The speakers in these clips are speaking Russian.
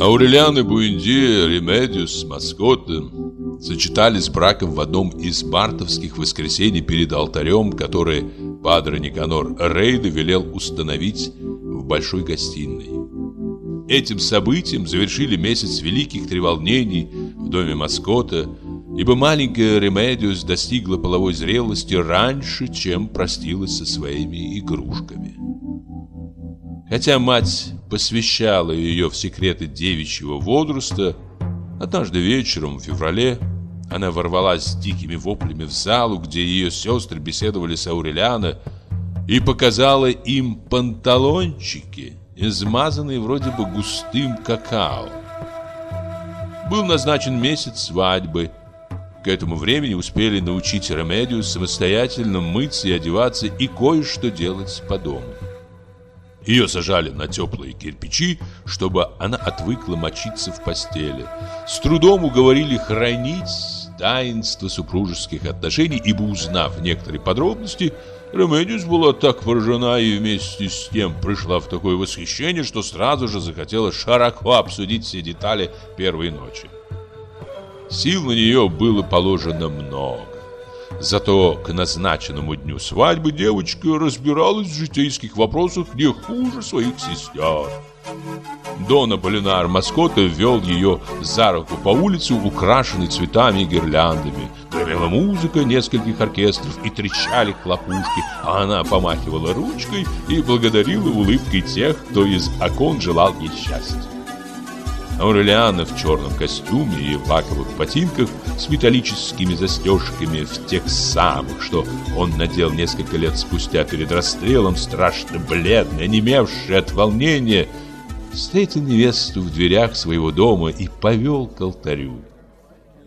Аурелиано Буэндия и Ремедиос Москоте сочетались браком в одном из мартовских воскресений перед алтарем, который Падре Никанор Рейна велел установить в большой гостиной. Этим событием завершили месяц великих треволнений в доме Москоте, ибо маленькая Ремедиос достигла половой зрелости раньше, чем простилась со своими игрушками. Хотя мать посвящала ее в секреты девичьего возраста, однажды вечером в феврале она ворвалась с дикими воплями в залу, где ее сестры беседовали с Аурелиано, и показала им панталончики, измазанные вроде бы густым какао. Был назначен месяц свадьбы. К этому времени успели научить Ремедию самостоятельно мыться и одеваться и кое-что делать по дому. Ее сажали на теплые кирпичи, чтобы она отвыкла мочиться в постели. С трудом уговорили хранить таинство супружеских отношений, ибо узнав некоторые подробности, Ремедиос была так поражена и вместе с тем пришла в такое восхищение, что сразу же захотела широко обсудить все детали первой ночи. Сил на нее было положено много. Зато к назначенному дню свадьбы девочка разбиралась в житейских вопросах не хуже своих сестер. Дон Аполлинар Маскота ввел ее за руку по улице, украшенной цветами и гирляндами. Гремела музыка нескольких оркестров и трещали хлопушки, а она помахивала ручкой и благодарила улыбкой тех, кто из окон желал ей счастья. Аурелиана в черном костюме и в лаковых ботинках с металлическими застежками в тех самых, что он надел несколько лет спустя перед расстрелом, страшно бледная, онемевшая от волнения, встретил невесту в дверях своего дома и повел к алтарю.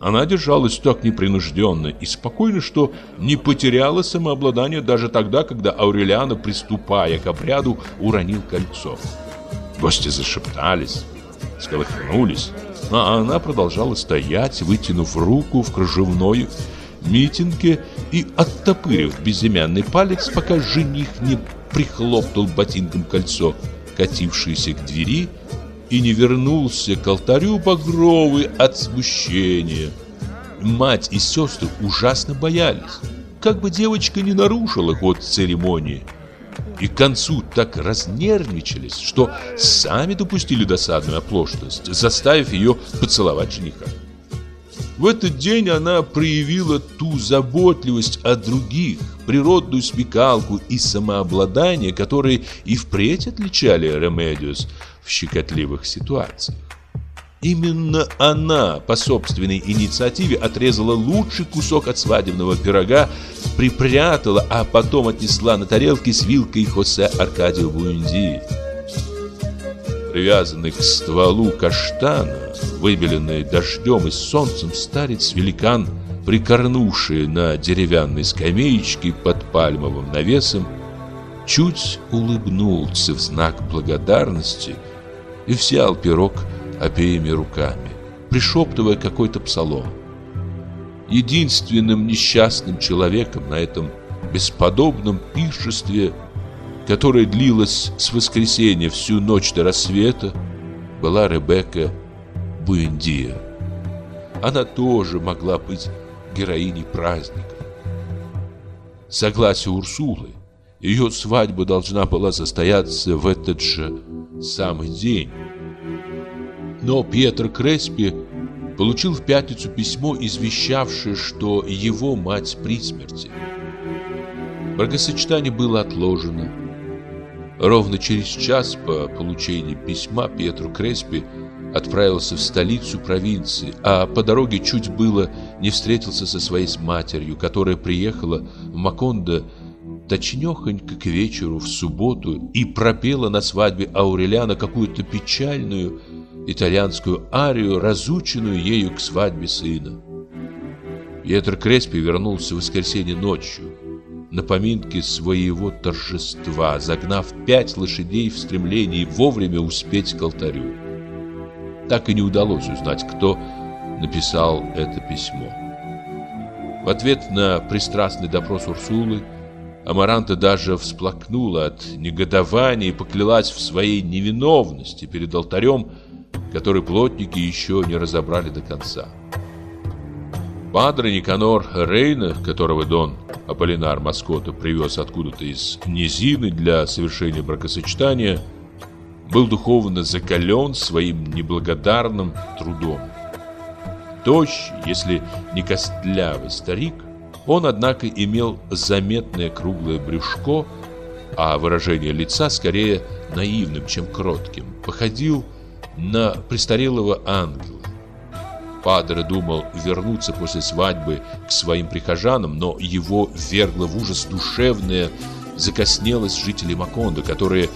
Она держалась так непринужденно и спокойно, что не потеряла самообладание даже тогда, когда Аурелиана, приступая к обряду, уронил кольцо. Гости зашептались, сколыхнулись, а она продолжала стоять, вытянув руку в кружевной митинге и оттопырив безымянный палец, пока жених не прихлопнул ботинком кольцо, катившееся к двери, и не вернулся к алтарю багровый от смущения. Мать и сестры ужасно боялись, как бы девочка не нарушила ход церемонии – и к концу так разнервничались, что сами допустили досадную оплошность, заставив ее поцеловать жениха. В этот день она проявила ту заботливость о других, природную смекалку и самообладание, которые и впредь отличали Ремедиос в щекотливых ситуациях. Именно она по собственной инициативе отрезала лучший кусок от свадебного пирога, припрятала, а потом отнесла на тарелке с вилкой Хосе Аркадио Буэндии. Привязанный к стволу каштана, выбеленный дождем и солнцем, старец-великан, прикорнувший на деревянной скамеечке под пальмовым навесом, чуть улыбнулся в знак благодарности и взял пирог обеими руками, пришептывая какой-то псалом. Единственным несчастным человеком на этом бесподобном пиршестве, которое длилось с воскресенья всю ночь до рассвета, была Ребекка Буэндия. Она тоже могла быть героиней праздника. Согласие Урсулы, ее свадьба должна была состояться в этот же самый день. Но Пьетро Креспи получил в пятницу письмо, извещавшее, что его мать при смерти. Бракосочетание было отложено. Ровно через час по получении письма Пьетро Креспи отправился в столицу провинции, а по дороге чуть было не встретился со своей матерью, которая приехала в Макондо точнёхонько к вечеру в субботу и пропела на свадьбе Аурелиана какую-то печальную итальянскую арию, разученную ею к свадьбе сына. Пьетро Креспи вернулся в воскресенье ночью на поминке своего торжества, загнав пять лошадей в стремлении вовремя успеть к алтарю. Так и не удалось узнать, кто написал это письмо. В ответ на пристрастный допрос Урсулы Амаранта даже всплакнула от негодования и поклялась в своей невиновности перед алтарем, который плотники еще не разобрали до конца. Падре Никанор Рейна, которого Дон Аполлинар Маскота привез откуда-то из низины для совершения бракосочетания, был духовно закален своим неблагодарным трудом. Тощий, если не костлявый старик, он, однако, имел заметное круглое брюшко, а выражение лица скорее наивным, чем кротким, походил на престарелого ангела. Падре думал вернуться после свадьбы к своим прихожанам, но его вергло в ужас душевная закоснелость жителей Макондо, которые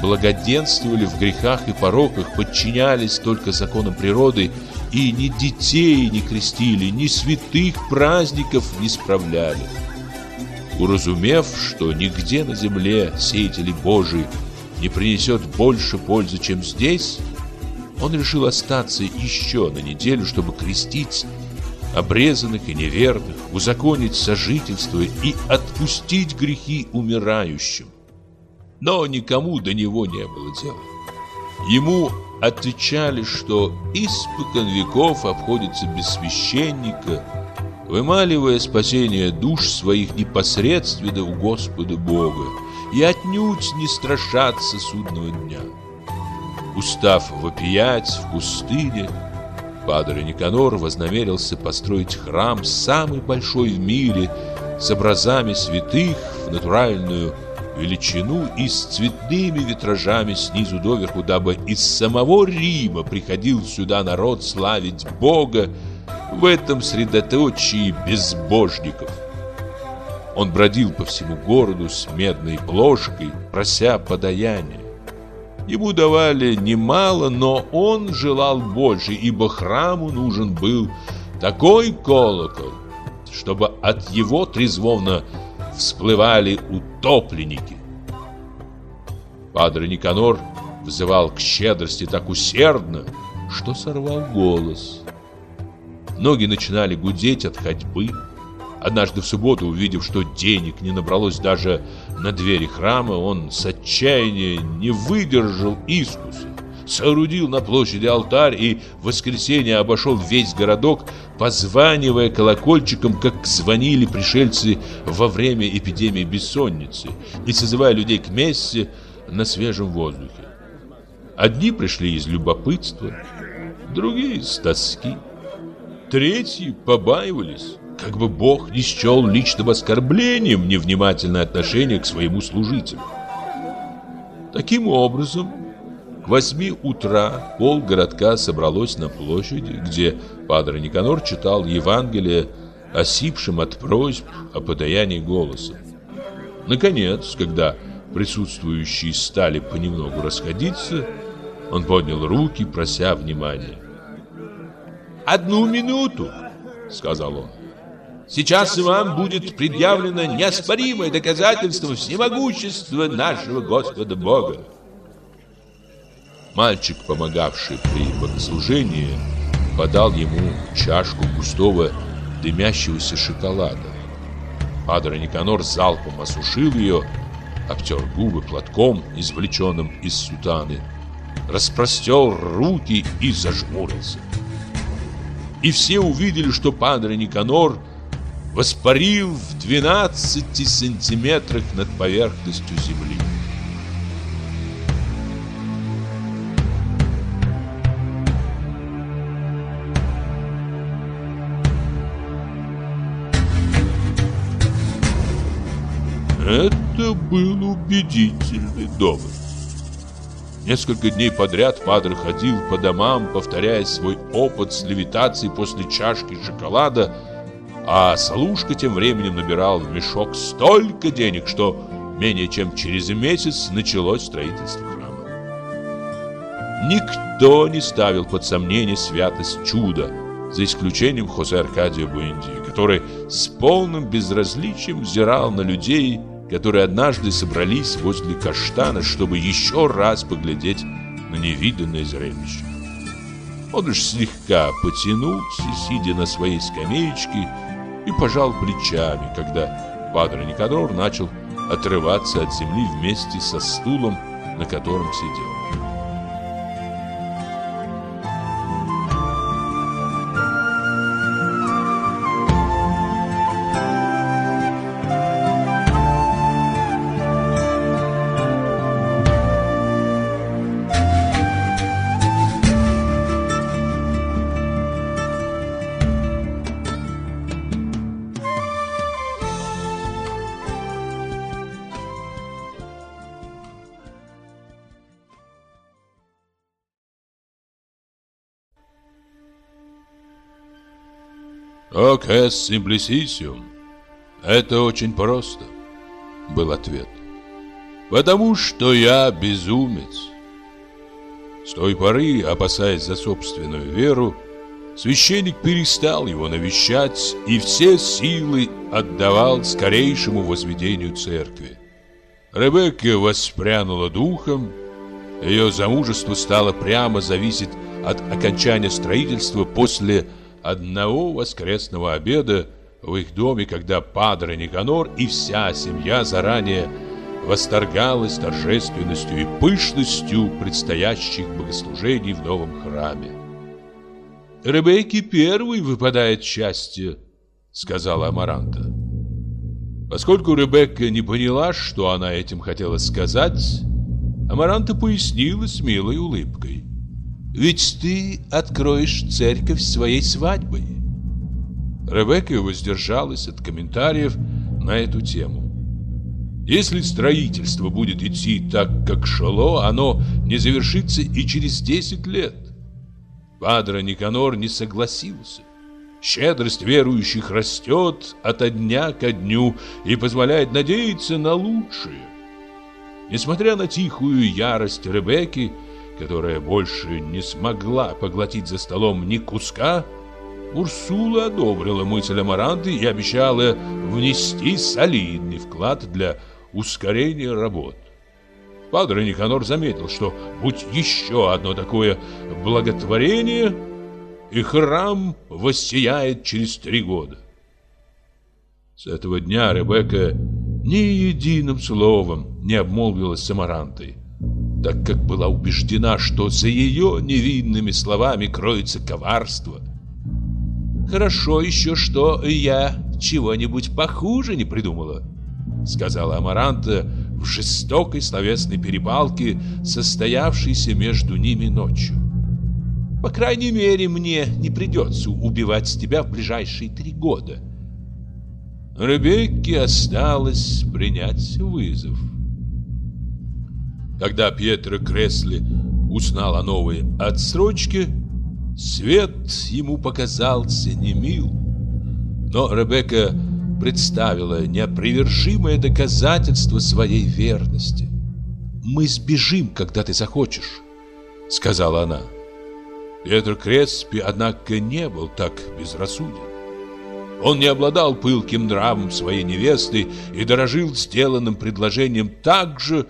благоденствовали в грехах и пороках, подчинялись только законам природы и ни детей не крестили, ни святых праздников не справляли. Уразумев, что нигде на земле сеятели Божии не принесет больше пользы, чем здесь, он решил остаться еще на неделю, чтобы крестить обрезанных и неверных, узаконить сожительство и отпустить грехи умирающим. Но никому до него не было дела. Ему отвечали, что испокон веков обходится без священника, вымаливая спасение душ своих непосредственно у Господа Бога и отнюдь не страшатся судного дня. Устав вопиять в пустыне, Падре Никанор вознамерился построить храм самый большой в мире с образами святых в натуральную величину и с цветными витражами снизу доверху, дабы из самого Рима приходил сюда народ славить Бога в этом средоточии безбожников. Он бродил по всему городу с медной плошкой, прося подаяния. Ему давали немало, но он желал больше, ибо храму нужен был такой колокол, чтобы от его трезвовно всплывали утопленники. Падре Никанор взывал к щедрости так усердно, что сорвал голос. Ноги начинали гудеть от ходьбы. Однажды в субботу, увидев, что денег не набралось даже на двери храма, он с отчаяния не выдержал искуса соорудил на площади алтарь и в воскресенье обошел весь городок, позванивая колокольчиком, как звонили пришельцы во время эпидемии бессонницы, и созывая людей к мессе на свежем воздухе. Одни пришли из любопытства, другие из тоски, третьи побаивались, как бы Бог не счел личным оскорблением невнимательное отношение к своему служителю. Таким образом, к восьми утра пол городка собралось на площади, где Падре Никанор читал Евангелие осипшим от просьб о подаянии голосом. Наконец, когда присутствующие стали понемногу расходиться, он поднял руки, прося внимания. «Одну минуту!» — сказал он. «Сейчас вам будет предъявлено неоспоримое доказательство всемогущества нашего Господа Бога. Мальчик, помогавший при богослужении, подал ему чашку густого дымящегося шоколада. Падре Никанор залпом осушил ее, обтер губы платком, извлеченным из сутаны, распростер руки и зажмурился. И все увидели, что Падре Никанор воспарил в 12 сантиметрах над поверхностью земли. Это был убедительный довод. Несколько дней подряд Падре ходил по домам, повторяя свой опыт с левитацией после чашки шоколада, а Салушка тем временем набирал в мешок столько денег, что менее чем через месяц началось строительство храма. Никто не ставил под сомнение святость чуда, за исключением Хосе Аркадия Буэнди, который с полным безразличием взирал на людей, которые однажды собрались возле каштана, чтобы еще раз поглядеть на невиданное зрелище. Он лишь слегка потянулся, сидя на своей скамеечке, и пожал плечами, когда Падре Никадор начал отрываться от земли вместе со стулом, на котором сидел. «Ок эс симплисисиум» «Это очень просто», — был ответ. «Потому что я безумец». С той поры, опасаясь за собственную веру, священник перестал его навещать и все силы отдавал скорейшему возведению церкви. Ребекка воспрянула духом, ее замужество стало прямо зависеть от окончания строительства после одного воскресного обеда в их доме, когда Падре Никанор и вся семья заранее восторгалась торжественностью и пышностью предстоящих богослужений в новом храме. «Ребекке первый выпадает счастье», — сказала Амаранта. Поскольку Ребекка не поняла, что она этим хотела сказать, Амаранта пояснила с милой улыбкой. Ведь ты откроешь церковь своей свадьбой. Ребекка воздержалась от комментариев на эту тему. Если строительство будет идти так, как шло, оно не завершится и через 10 лет. Падре Никанор не согласился. Щедрость верующих растет ото дня ко дню и позволяет надеяться на лучшее. Несмотря на тихую ярость Ребекки, которая больше не смогла поглотить за столом ни куска, Урсула одобрила мысль Амаранты и обещала внести солидный вклад для ускорения работ. Падре Никанор заметил, что будь еще одно такое благотворение, и храм воссияет через три года. С этого дня Ребекка ни единым словом не обмолвилась с Амарантой так как была убеждена, что за ее невинными словами кроется коварство. «Хорошо еще, что я чего-нибудь похуже не придумала», сказала Амаранта в жестокой словесной перепалке, состоявшейся между ними ночью. «По крайней мере, мне не придется убивать тебя в ближайшие три года». Ребекке осталось принять вызов. Когда Пьетро Кресли узнал о новой отсрочке, свет ему показался немил. Но Ребекка представила неопривержимое доказательство своей верности. «Мы сбежим, когда ты захочешь», — сказала она. Петр Креспи, однако, не был так безрассуден. Он не обладал пылким нравом своей невесты и дорожил сделанным предложением так же, как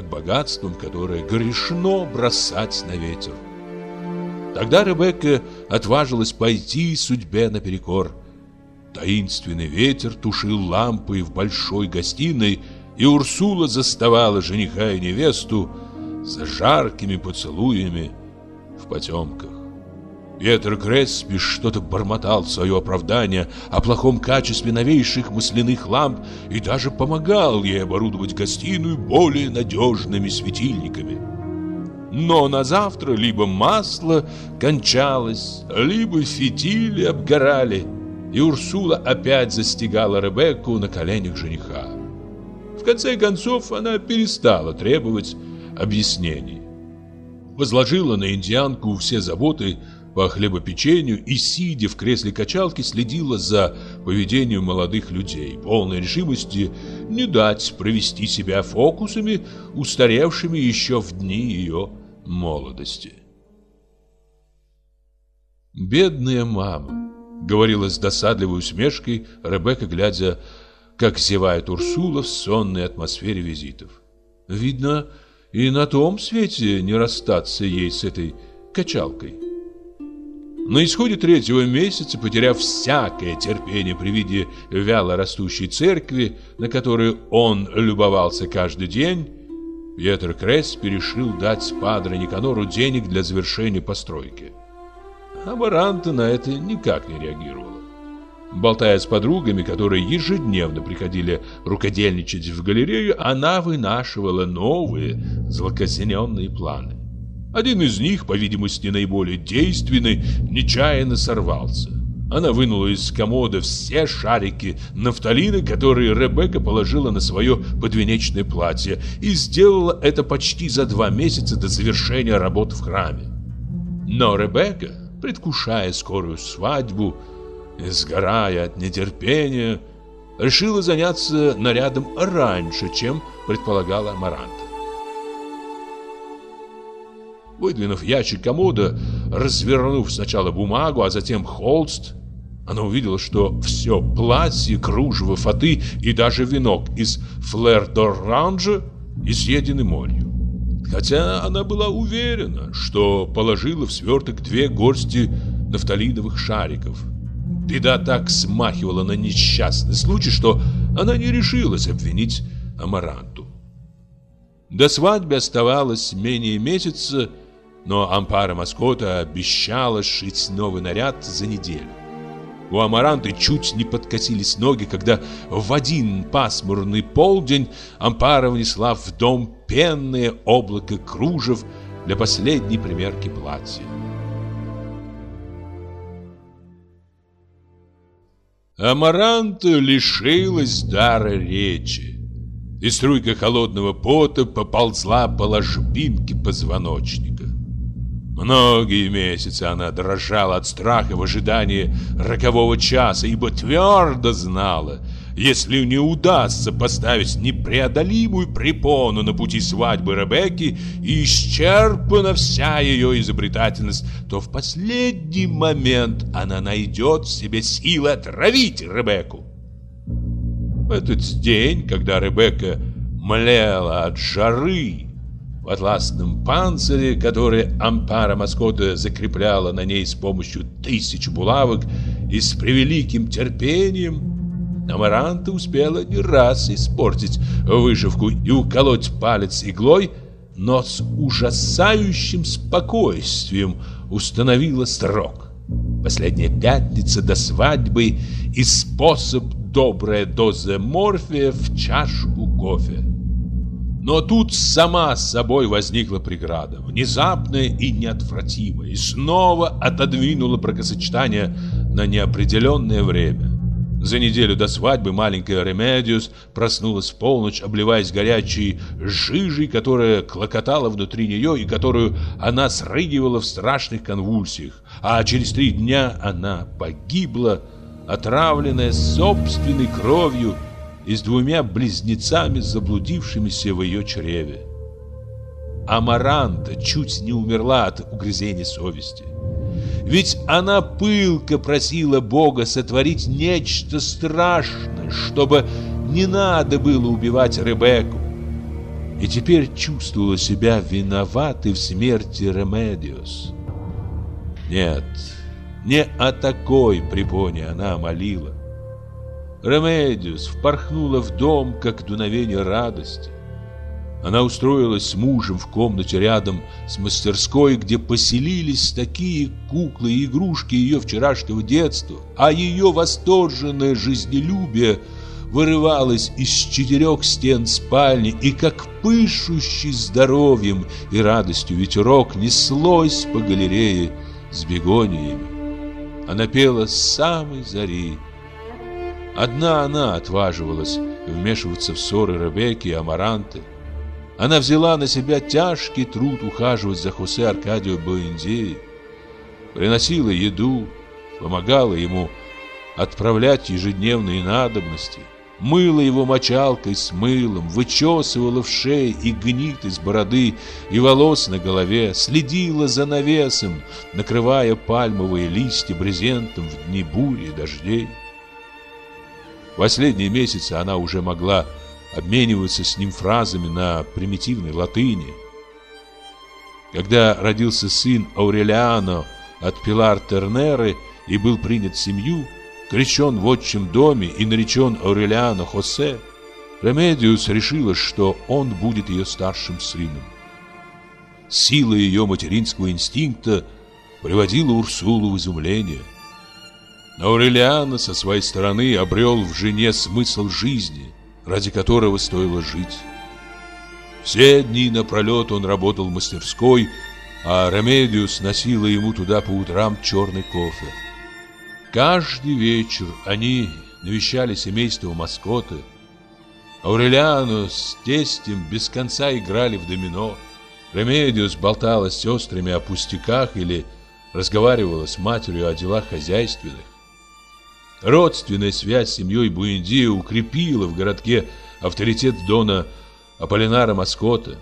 богатством, которое грешно бросать на ветер. Тогда Ребекка отважилась пойти судьбе наперекор. Таинственный ветер тушил лампы в большой гостиной, и Урсула заставала жениха и невесту за жаркими поцелуями в потемках. Петр Креспи что-то бормотал в свое оправдание о плохом качестве новейших масляных ламп и даже помогал ей оборудовать гостиную более надежными светильниками. Но на завтра либо масло кончалось, либо фитили обгорали, и Урсула опять застигала Ребекку на коленях жениха. В конце концов она перестала требовать объяснений. Возложила на индианку все заботы по хлебопечению и, сидя в кресле качалки, следила за поведением молодых людей, полной решимости не дать провести себя фокусами, устаревшими еще в дни ее молодости. «Бедная мама», — говорила с досадливой усмешкой Ребекка, глядя, как зевает Урсула в сонной атмосфере визитов. «Видно, и на том свете не расстаться ей с этой качалкой». На исходе третьего месяца, потеряв всякое терпение при виде вяло растущей церкви, на которую он любовался каждый день, Пьетро Кресс решил дать Падре Никанору денег для завершения постройки. Амаранта на это никак не реагировала. Болтая с подругами, которые ежедневно приходили рукодельничать в галерею, она вынашивала новые злокозненные планы. Один из них, по видимости наиболее действенный, нечаянно сорвался. Она вынула из комода все шарики нафталина, которые Ребекка положила на свое подвенечное платье, и сделала это почти за два месяца до завершения работ в храме. Но Ребекка, предвкушая скорую свадьбу сгорая от нетерпения, решила заняться нарядом раньше, чем предполагала Маранта. Выдвинув ящик комода, развернув сначала бумагу, а затем холст, она увидела, что все платье, кружево, фаты и даже венок из флер-д'оранжа изъедены молью. Хотя она была уверена, что положила в сверток две горсти нафталиновых шариков. Беда так смахивала на несчастный случай, что она не решилась обвинить Амаранту. До свадьбы оставалось менее месяца, но Ампара Маскота обещала сшить новый наряд за неделю. У Амаранты чуть не подкосились ноги, когда в один пасмурный полдень Ампара внесла в дом пенное облако кружев для последней примерки платья. Амаранта лишилась дара речи, и струйка холодного пота поползла по ложбинке позвоночника. Многие месяцы она дрожала от страха в ожидании рокового часа, ибо твердо знала, если не удастся поставить непреодолимую препону на пути свадьбы Ребекки и исчерпана вся ее изобретательность, то в последний момент она найдет в себе силы отравить Ребекку. В этот день, когда Ребекка млела от жары, в атласном панцире, который ампара маскота закрепляла на ней с помощью тысяч булавок и с превеликим терпением, Амаранта успела не раз испортить вышивку и уколоть палец иглой, но с ужасающим спокойствием установила срок. Последняя пятница до свадьбы и способ добрая доза морфия в чашку кофе. Но тут сама с собой возникла преграда, внезапная и неотвратимая, и снова отодвинула бракосочетание на неопределенное время. За неделю до свадьбы маленькая Ремедиос проснулась в полночь, обливаясь горячей жижей, которая клокотала внутри нее и которую она срыгивала в страшных конвульсиях. А через три дня она погибла, отравленная собственной кровью и с двумя близнецами, заблудившимися в ее чреве. Амаранта чуть не умерла от угрызения совести. Ведь она пылко просила Бога сотворить нечто страшное, чтобы не надо было убивать Ребекку. И теперь чувствовала себя виноватой в смерти Ремедиос. Нет, не о такой препоне она молила. Ремедиос впорхнула в дом, как дуновение радости. Она устроилась с мужем в комнате рядом с мастерской, где поселились такие куклы и игрушки ее вчерашнего детства, а ее восторженное жизнелюбие вырывалось из четырех стен спальни и, как пышущий здоровьем и радостью ветерок, неслось по галерее с бегониями. Она пела с самой зари, Одна она отваживалась вмешиваться в ссоры Ребекки и Амаранты. Она взяла на себя тяжкий труд ухаживать за Хосе Аркадио Буэндией, приносила еду, помогала ему отправлять ежедневные надобности, мыла его мочалкой с мылом, вычесывала в шее и гнит из бороды и волос на голове, следила за навесом, накрывая пальмовые листья брезентом в дни бури и дождей. Последние месяцы она уже могла обмениваться с ним фразами на примитивной латыни. Когда родился сын Аурелиано, от Пилар Тернеры и был принят в семью, крещен в отчим доме и наречен Аурелиано Хосе, Ремедиос решила, что он будет ее старшим сыном. Сила ее материнского инстинкта приводила Урсулу в изумление. Но Аурелиано со своей стороны обрел в жене смысл жизни, ради которого стоило жить. Все дни напролет он работал в мастерской, а Ремедиос носила ему туда по утрам черный кофе. Каждый вечер они навещали семейство Москоте. Аурелиано с тестем без конца играли в домино. Ремедиос болтала с сестрами о пустяках или разговаривала с матерью о делах хозяйственных. Родственная связь с семьей Буэндио укрепила в городке авторитет Дона Аполлинара Маскота.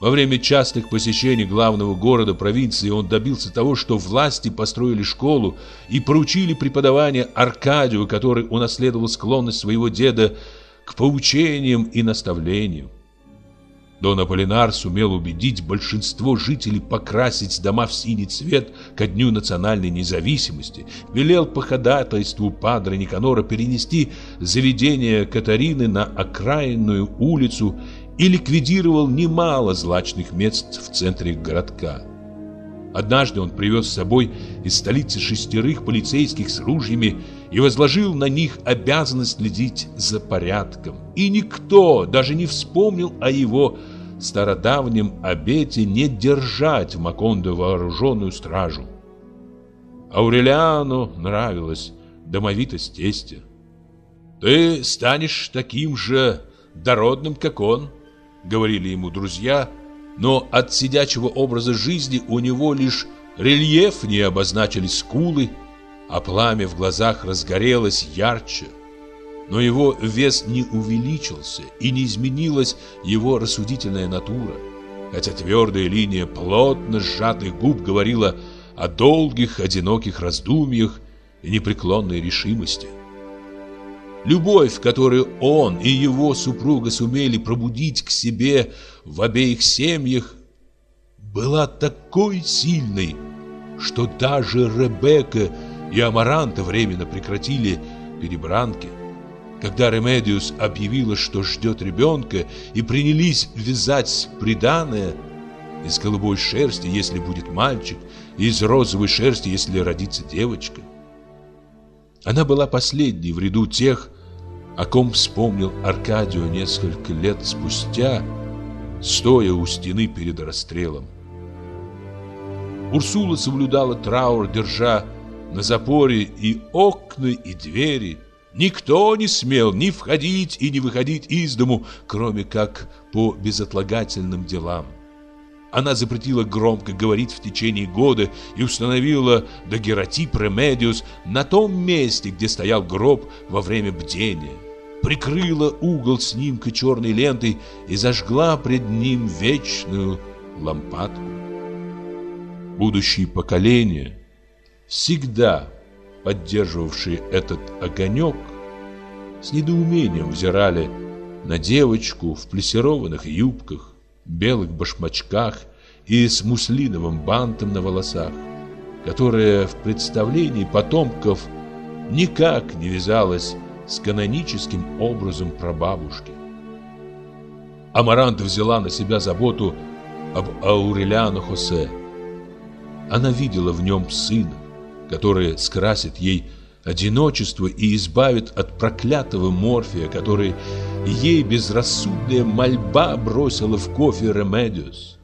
Во время частых посещений главного города провинции он добился того, что власти построили школу и поручили преподавание Аркадию, который унаследовал склонность своего деда к поучениям и наставлениям. Дон Аполлинар сумел убедить большинство жителей покрасить дома в синий цвет ко дню национальной независимости, велел по ходатайству падре Никанора перенести заведение Катарины на окраинную улицу и ликвидировал немало злачных мест в центре городка. Однажды он привез с собой из столицы шестерых полицейских с ружьями и возложил на них обязанность следить за порядком. И никто даже не вспомнил о его стародавнем обете не держать в Макондо вооруженную стражу. Аурелиану нравилась домовитость тестя. «Ты станешь таким же дородным, как он», — говорили ему друзья, — но от сидячего образа жизни у него лишь рельеф не обозначили скулы, а пламя в глазах разгорелось ярче. Но его вес не увеличился и не изменилась его рассудительная натура, хотя твердая линия плотно сжатых губ говорила о долгих, одиноких раздумьях и непреклонной решимости. Любовь, которую он и его супруга сумели пробудить к себе в обеих семьях, была такой сильной, что даже Ребекка и Амаранта временно прекратили перебранки. Когда Ремедиос объявила, что ждет ребенка, и принялись вязать приданое из голубой шерсти, если будет мальчик, и из розовой шерсти, если родится девочка. Она была последней в ряду тех, о ком вспомнил Аркадио несколько лет спустя, стоя у стены перед расстрелом. Урсула соблюдала траур, держа на запоре и окна, и двери. Никто не смел ни входить и не выходить из дому, кроме как по безотлагательным делам. Она запретила громко говорить в течение года и установила дагеротип Ремедиос на том месте, где стоял гроб во время бдения прикрыла угол снимка черной лентой и зажгла пред ним вечную лампадку. Будущие поколения, всегда поддерживавшие этот огонек, с недоумением взирали на девочку в плессированных юбках, белых башмачках и с муслиновым бантом на волосах, которая в представлении потомков никак не вязалась с каноническим образом прабабушки. Амаранта взяла на себя заботу об Аурелиано Хосе. Она видела в нем сына, который скрасит ей одиночество и избавит от проклятого морфия, который её безрассудная мольба бросила в кофе Ремедиос.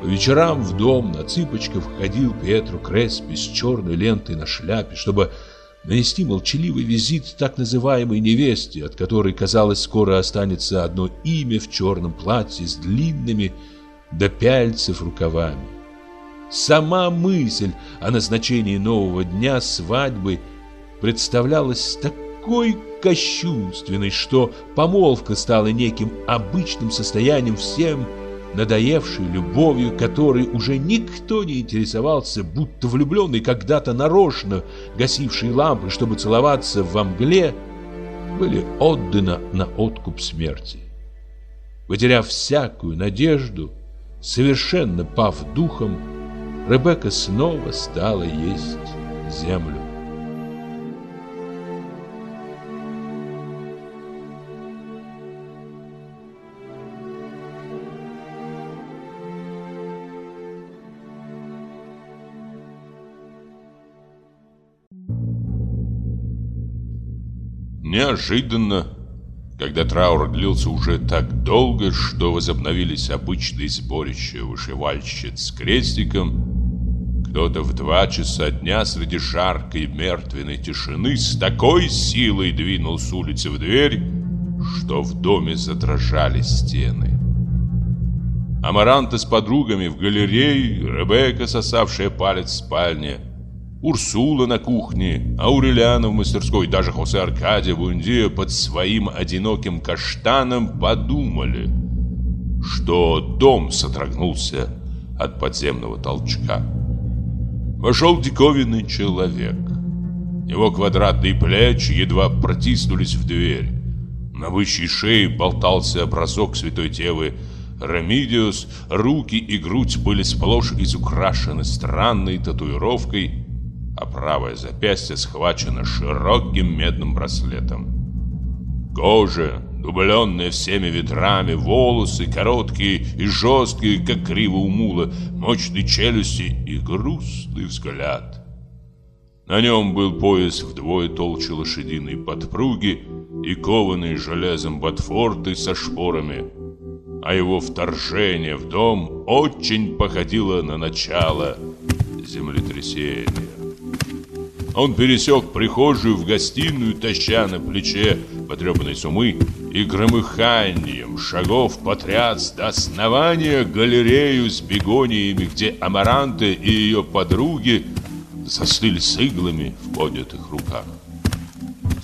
По вечерам в дом на цыпочках входил Пьетро Креспи с черной лентой на шляпе, чтобы нанести молчаливый визит так называемой невесте, от которой, казалось, скоро останется одно имя в черном платье с длинными до пяльцев рукавами. Сама мысль о назначении нового дня свадьбы представлялась такой кощунственной, что помолвка стала неким обычным состоянием всем надоевшей любовью, которой уже никто не интересовался, будто влюбленный когда-то нарочно гасивший лампы, чтобы целоваться во мгле, были отданы на откуп смерти. Потеряв всякую надежду, совершенно пав духом, Ребекка снова стала есть землю. Неожиданно, когда траур длился уже так долго, что возобновились обычные сборища вышивальщиц с крестиком, кто-то в два часа дня среди жаркой мертвенной тишины с такой силой двинул с улицы в дверь, что в доме задрожали стены. Амаранта с подругами в галерее, Ребекка, сосавшая палец в спальне, Урсула на кухне, Аурелиана в мастерской, даже Хосе Аркадия Бундия под своим одиноким каштаном подумали, что дом содрогнулся от подземного толчка. Вошел диковинный человек. Его квадратные плечи едва протиснулись в дверь. На бычьей шее болтался образок святой девы Рамидиус, руки и грудь были сплошь изукрашены странной татуировкой а правое запястье схвачено широким медным браслетом. Кожа, дубленная всеми ветрами, волосы короткие и жесткие, как криво у мула, мощные челюсти и грустный взгляд. На нем был пояс вдвое толще лошадиной подпруги и кованые железом ботфорты со шпорами, а его вторжение в дом очень походило на начало землетрясения. Он пересек прихожую в гостиную, таща на плече потрепанной сумы и громыханием шагов потряс до основания галерею с бегониями, где Амаранта и ее подруги застыли с иглами в поднятых руках.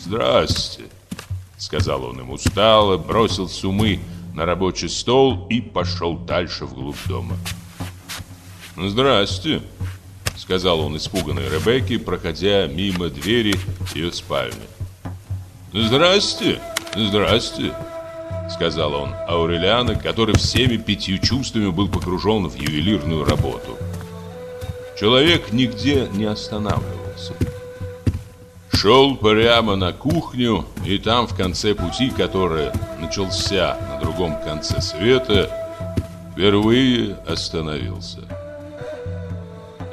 «Здрасте», — сказал он им устало, бросил сумы на рабочий стол и пошел дальше вглубь дома. «Здрасте», сказал он испуганной Ребекке, проходя мимо двери ее спальни. «Здрасте, здрасте», — сказал он Аурелиана, который всеми пятью чувствами был погружен в ювелирную работу. Человек нигде не останавливался. Шел прямо на кухню, и там в конце пути, который начался на другом конце света, впервые остановился.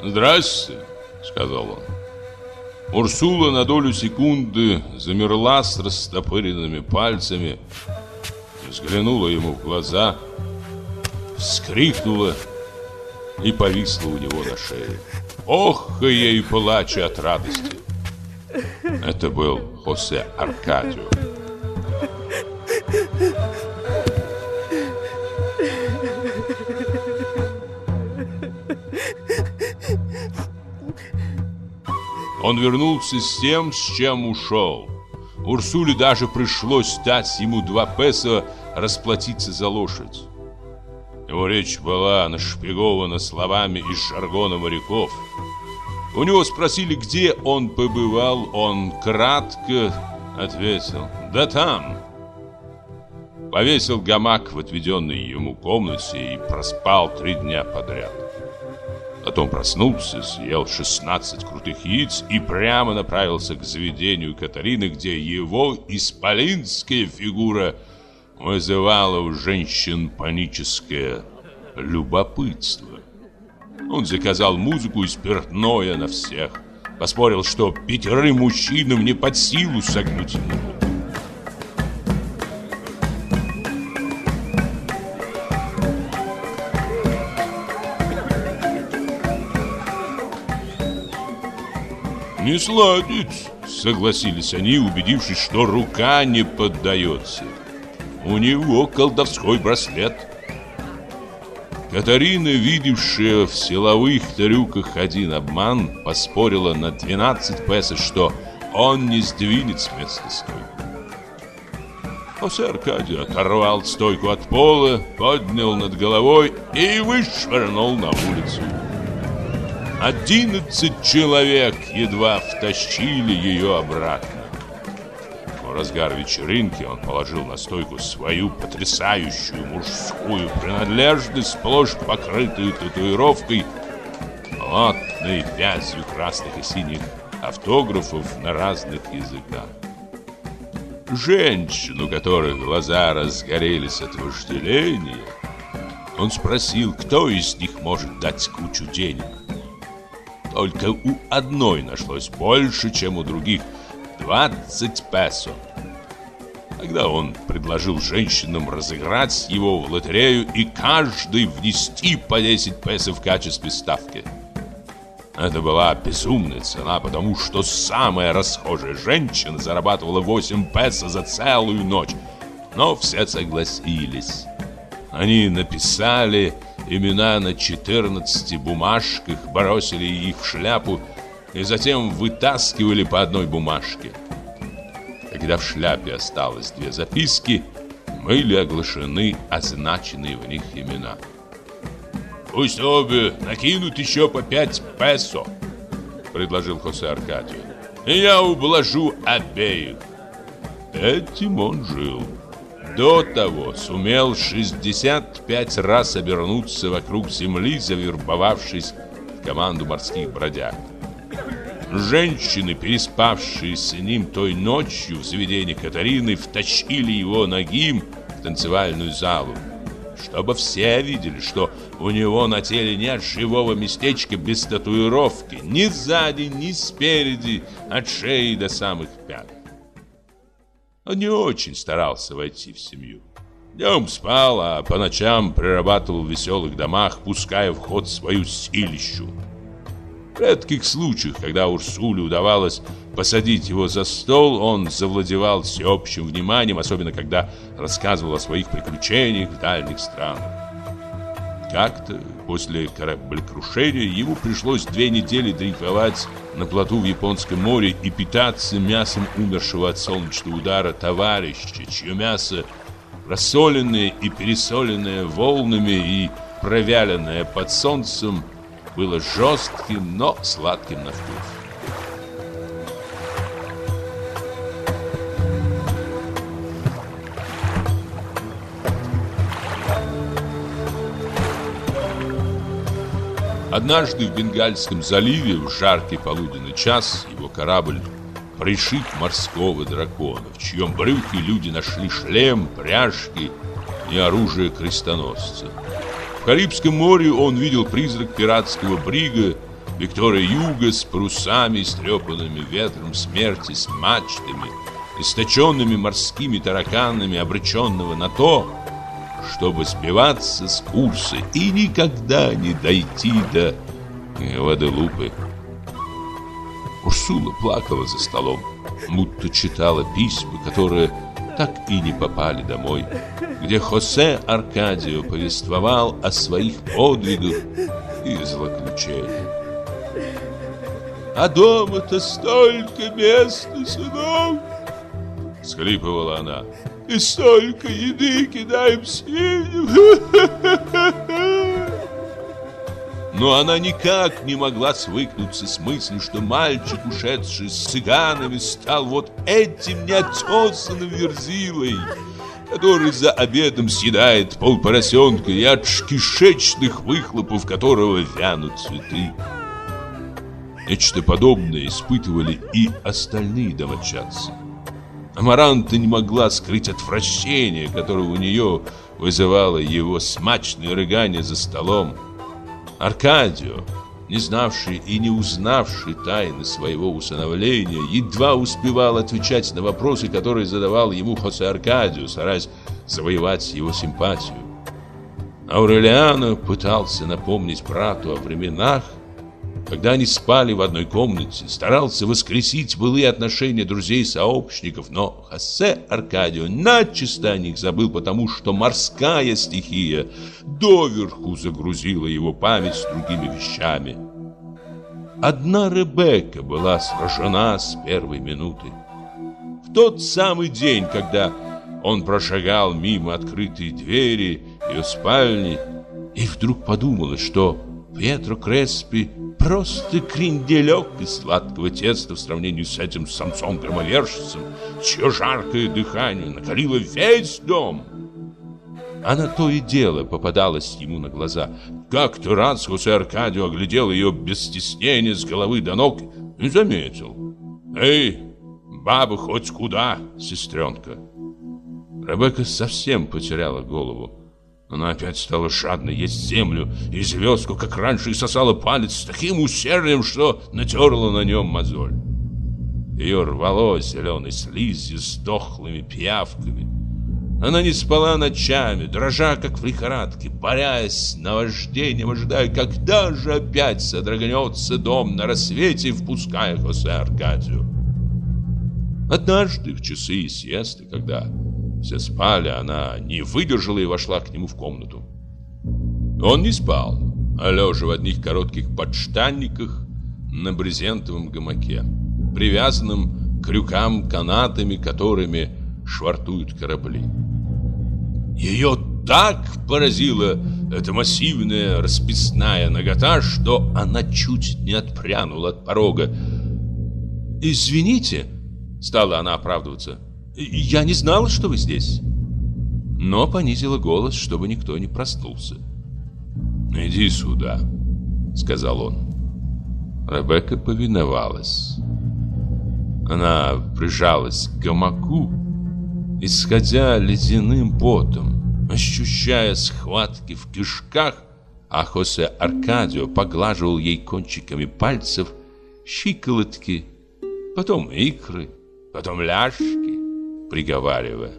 «Здрасте», — сказал он. Урсула на долю секунды замерла с растопыренными пальцами, взглянула ему в глаза, вскрикнула и повисла у него на шее. Ох, ей плача от радости. Это был Хосе Аркадио. Он вернулся с тем, с чем ушел. Урсуле даже пришлось дать ему два песо расплатиться за лошадь. Его речь была нашпигована словами из жаргона моряков. У него спросили, где он побывал. Он кратко ответил «Да там». Повесил гамак в отведенной ему комнате и проспал три дня подряд. Потом проснулся, съел 16 крутых яиц и прямо направился к заведению Катарины, где его исполинская фигура вызывала у женщин паническое любопытство. Он заказал музыку и спиртное на всех. Поспорил, что пятерым мужчинам не под силу согнуть ему «Не сладит», — согласились они, убедившись, что рука не поддается. У него колдовской браслет. Катарина, видевшая в силовых трюках один обман, поспорила на 12 песо, что он не сдвинет с места стойку. Хосе Аркадий оторвал стойку от пола, поднял над головой и вышвырнул на улицу. Одиннадцать человек едва втащили ее обратно. В разгар вечеринки он положил на стойку свою потрясающую мужскую принадлежность, сплошь покрытую татуировкой. плотной вязью красных и синих автографов на разных языках. Женщину, у которой глаза разгорелись от вожделения, он спросил, кто из них может дать кучу денег. Только у одной нашлось больше, чем у других – 20 песо. Тогда он предложил женщинам разыграть его в лотерею и каждый внести по 10 песо в качестве ставки. Это была безумная цена, потому что самая расхожая женщина зарабатывала 8 песо за целую ночь. Но все согласились. Они написали имена на 14 бумажках, бросили их в шляпу и затем вытаскивали по одной бумажке. Когда в шляпе осталось две записки, были оглашены означенные в них имена. «Пусть обе накинут еще по пять песо», — предложил Хосе Аркадию. «И я ублажу обеих». Этим он жил. До того сумел 65 раз обернуться вокруг земли, завербовавшись в команду морских бродяг. Женщины, переспавшие с ним той ночью в заведении Катарины, втащили его ногим в танцевальную залу, чтобы все видели, что у него на теле нет живого местечка без татуировки, ни сзади, ни спереди, от шеи до самых пят. Он не очень старался войти в семью. Днем спал, а по ночам прирабатывал в веселых домах, пуская в ход свою силищу. В редких случаях, когда Урсуле удавалось посадить его за стол, он завладевал всеобщим вниманием, особенно когда рассказывал о своих приключениях в дальних странах. Как-то после кораблекрушения ему пришлось две недели дрейфовать на плоту в Японском море и питаться мясом умершего от солнечного удара товарища, чье мясо, рассоленное и пересоленное волнами и провяленное под солнцем, было жестким, но сладким на вкус. Однажды в Бенгальском заливе в жаркий полуденный час его корабль пришиб морского дракона, в чьем брюхе люди нашли шлем, пряжки и оружие крестоносца. В Карибском море он видел призрак пиратского брига Виктория Юга с парусами, истрепанными ветром смерти, с мачтами, источенными морскими тараканами, обреченного на то, чтобы сбиваться с курса и никогда не дойти до Гваделупы. Урсула плакала за столом, будто читала письма, которые так и не попали домой, где Хосе Аркадио повествовал о своих подвигах и злоключениях. «А дома-то столько места, сынок!» — схлипывала она и столько еды кидаем свиньям. Но она никак не могла свыкнуться с мыслью, что мальчик, ушедший с цыганами, стал вот этим неотесанным верзилой, который за обедом съедает полпоросенка и от кишечных выхлопов которого вянут цветы. Нечто подобное испытывали и остальные домочадцы. Амаранта не могла скрыть отвращение, которое у нее вызывало его смачное рыгание за столом. Аркадио, не знавший и не узнавший тайны своего усыновления, едва успевал отвечать на вопросы, которые задавал ему Хосе Аркадио, стараясь завоевать его симпатию. Аурелиано пытался напомнить брату о временах, когда они спали в одной комнате, старался воскресить былые отношения друзей-сообщников, но Хосе Аркадио начисто о них забыл, потому что морская стихия доверху загрузила его память с другими вещами. Одна Ребекка была сражена с первой минуты. В тот самый день, когда он прошагал мимо открытой двери ее спальни, и вдруг подумалось, что Пьетро Креспи просто кренделек из сладкого теста в сравнении с этим самцом-громовержцем, чье жаркое дыхание накалило весь дом. Она то и дело попадалась ему на глаза. Как-то раз Хосе Аркадио оглядел ее без стеснения с головы до ног и заметил. «Эй, баба хоть куда, сестренка!» Ребекка совсем потеряла голову. Она опять стала жадно есть землю и звездку, как раньше, и сосала палец с таким усердием, что натерла на нем мозоль. Ее рвало зеленой слизью с дохлыми пиявками. Она не спала ночами, дрожа, как в лихорадке, борясь с наваждением, ожидая, когда же опять содрогнется дом на рассвете, впуская Хосе Аркадию. Однажды в часы сиесты, когда все спали, она не выдержала и вошла к нему в комнату. Он не спал, а лежа в одних коротких подштанниках на брезентовом гамаке, привязанном к крюкам канатами, которыми швартуют корабли. Ее так поразила эта массивная расписная нагота, что она чуть не отпрянула от порога. «Извините», — стала она оправдываться, — я не знала, что вы здесь. Но понизила голос, чтобы никто не проснулся. Иди сюда, сказал он. Ребекка повиновалась. Она прижалась к гамаку, исходя ледяным потом, ощущая схватки в кишках, а Хосе Аркадио поглаживал ей кончиками пальцев щиколотки, потом икры, потом ляжки приговаривая.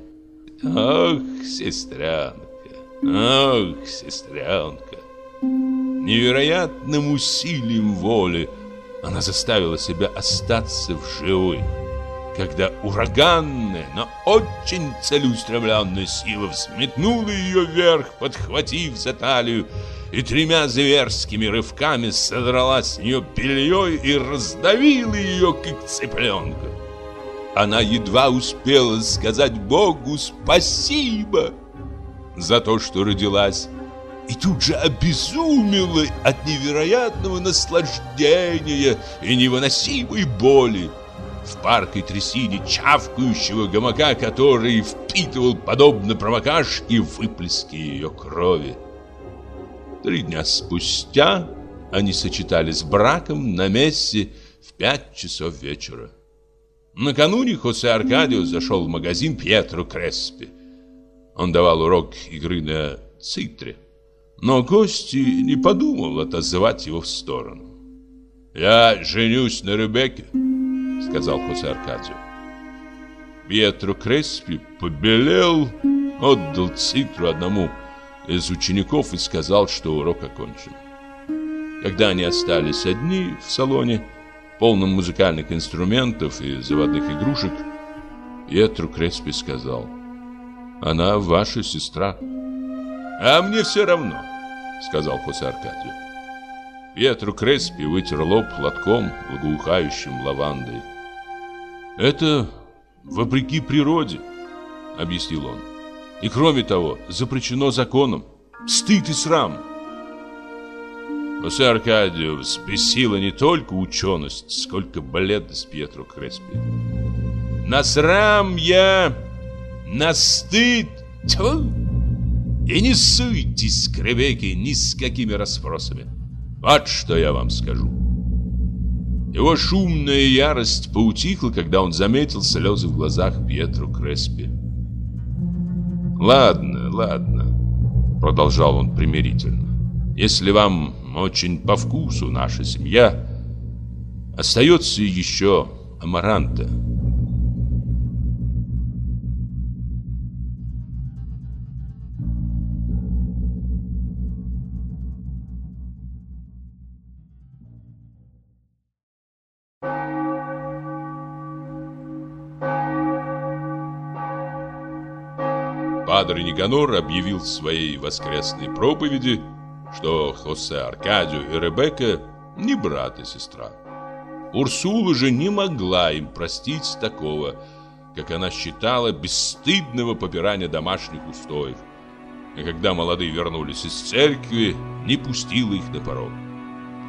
«Ох, сестренка, ох, сестренка!» Невероятным усилием воли она заставила себя остаться в живой, когда ураганная, но очень целеустремленная сила взметнула ее вверх, подхватив за талию, и тремя зверскими рывками содрала с нее белье и раздавила ее, как цыпленка. Она едва успела сказать Богу спасибо за то, что родилась, и тут же обезумела от невероятного наслаждения и невыносимой боли. В парке трясине чавкающего гамака, который впитывал, подобно промокашке, выплески ее крови. Три дня спустя они сочетались браком на месте в пять часов вечера. Накануне Хосе Аркадио зашел в магазин Пьетро Креспи. Он давал урок игры на цитре. Но гости не подумал отозвать его в сторону. «Я женюсь на Ребекке», — сказал Хосе Аркадио. Пьетро Креспи побелел, отдал цитру одному из учеников и сказал, что урок окончен. Когда они остались одни в салоне, полном музыкальных инструментов и заводных игрушек, Петру Креспи сказал, «Она ваша сестра». «А мне все равно», — сказал Хосе Аркадию. Петру Креспи вытер лоб платком, благоухающим лавандой. «Это вопреки природе», — объяснил он. «И кроме того, запрещено законом. Стыд и срам». Хосе Аркадию взбесила не только ученость, сколько бледность Пьетро Креспи. На срам я, на стыд, тьфу! И не суйтесь к Ребекке ни с какими расспросами. Вот что я вам скажу. Его шумная ярость поутихла, когда он заметил слезы в глазах Пьетро Креспи. «Ладно, ладно», — продолжал он примирительно. «Если вам очень по вкусу наша семья. Остается еще Амаранта. Падре Никанор объявил в своей воскресной проповеди, что Хосе Аркадио и Ребекка не брат и сестра. Урсула же не могла им простить такого, как она считала, бесстыдного попирания домашних устоев. И когда молодые вернулись из церкви, не пустила их на порог.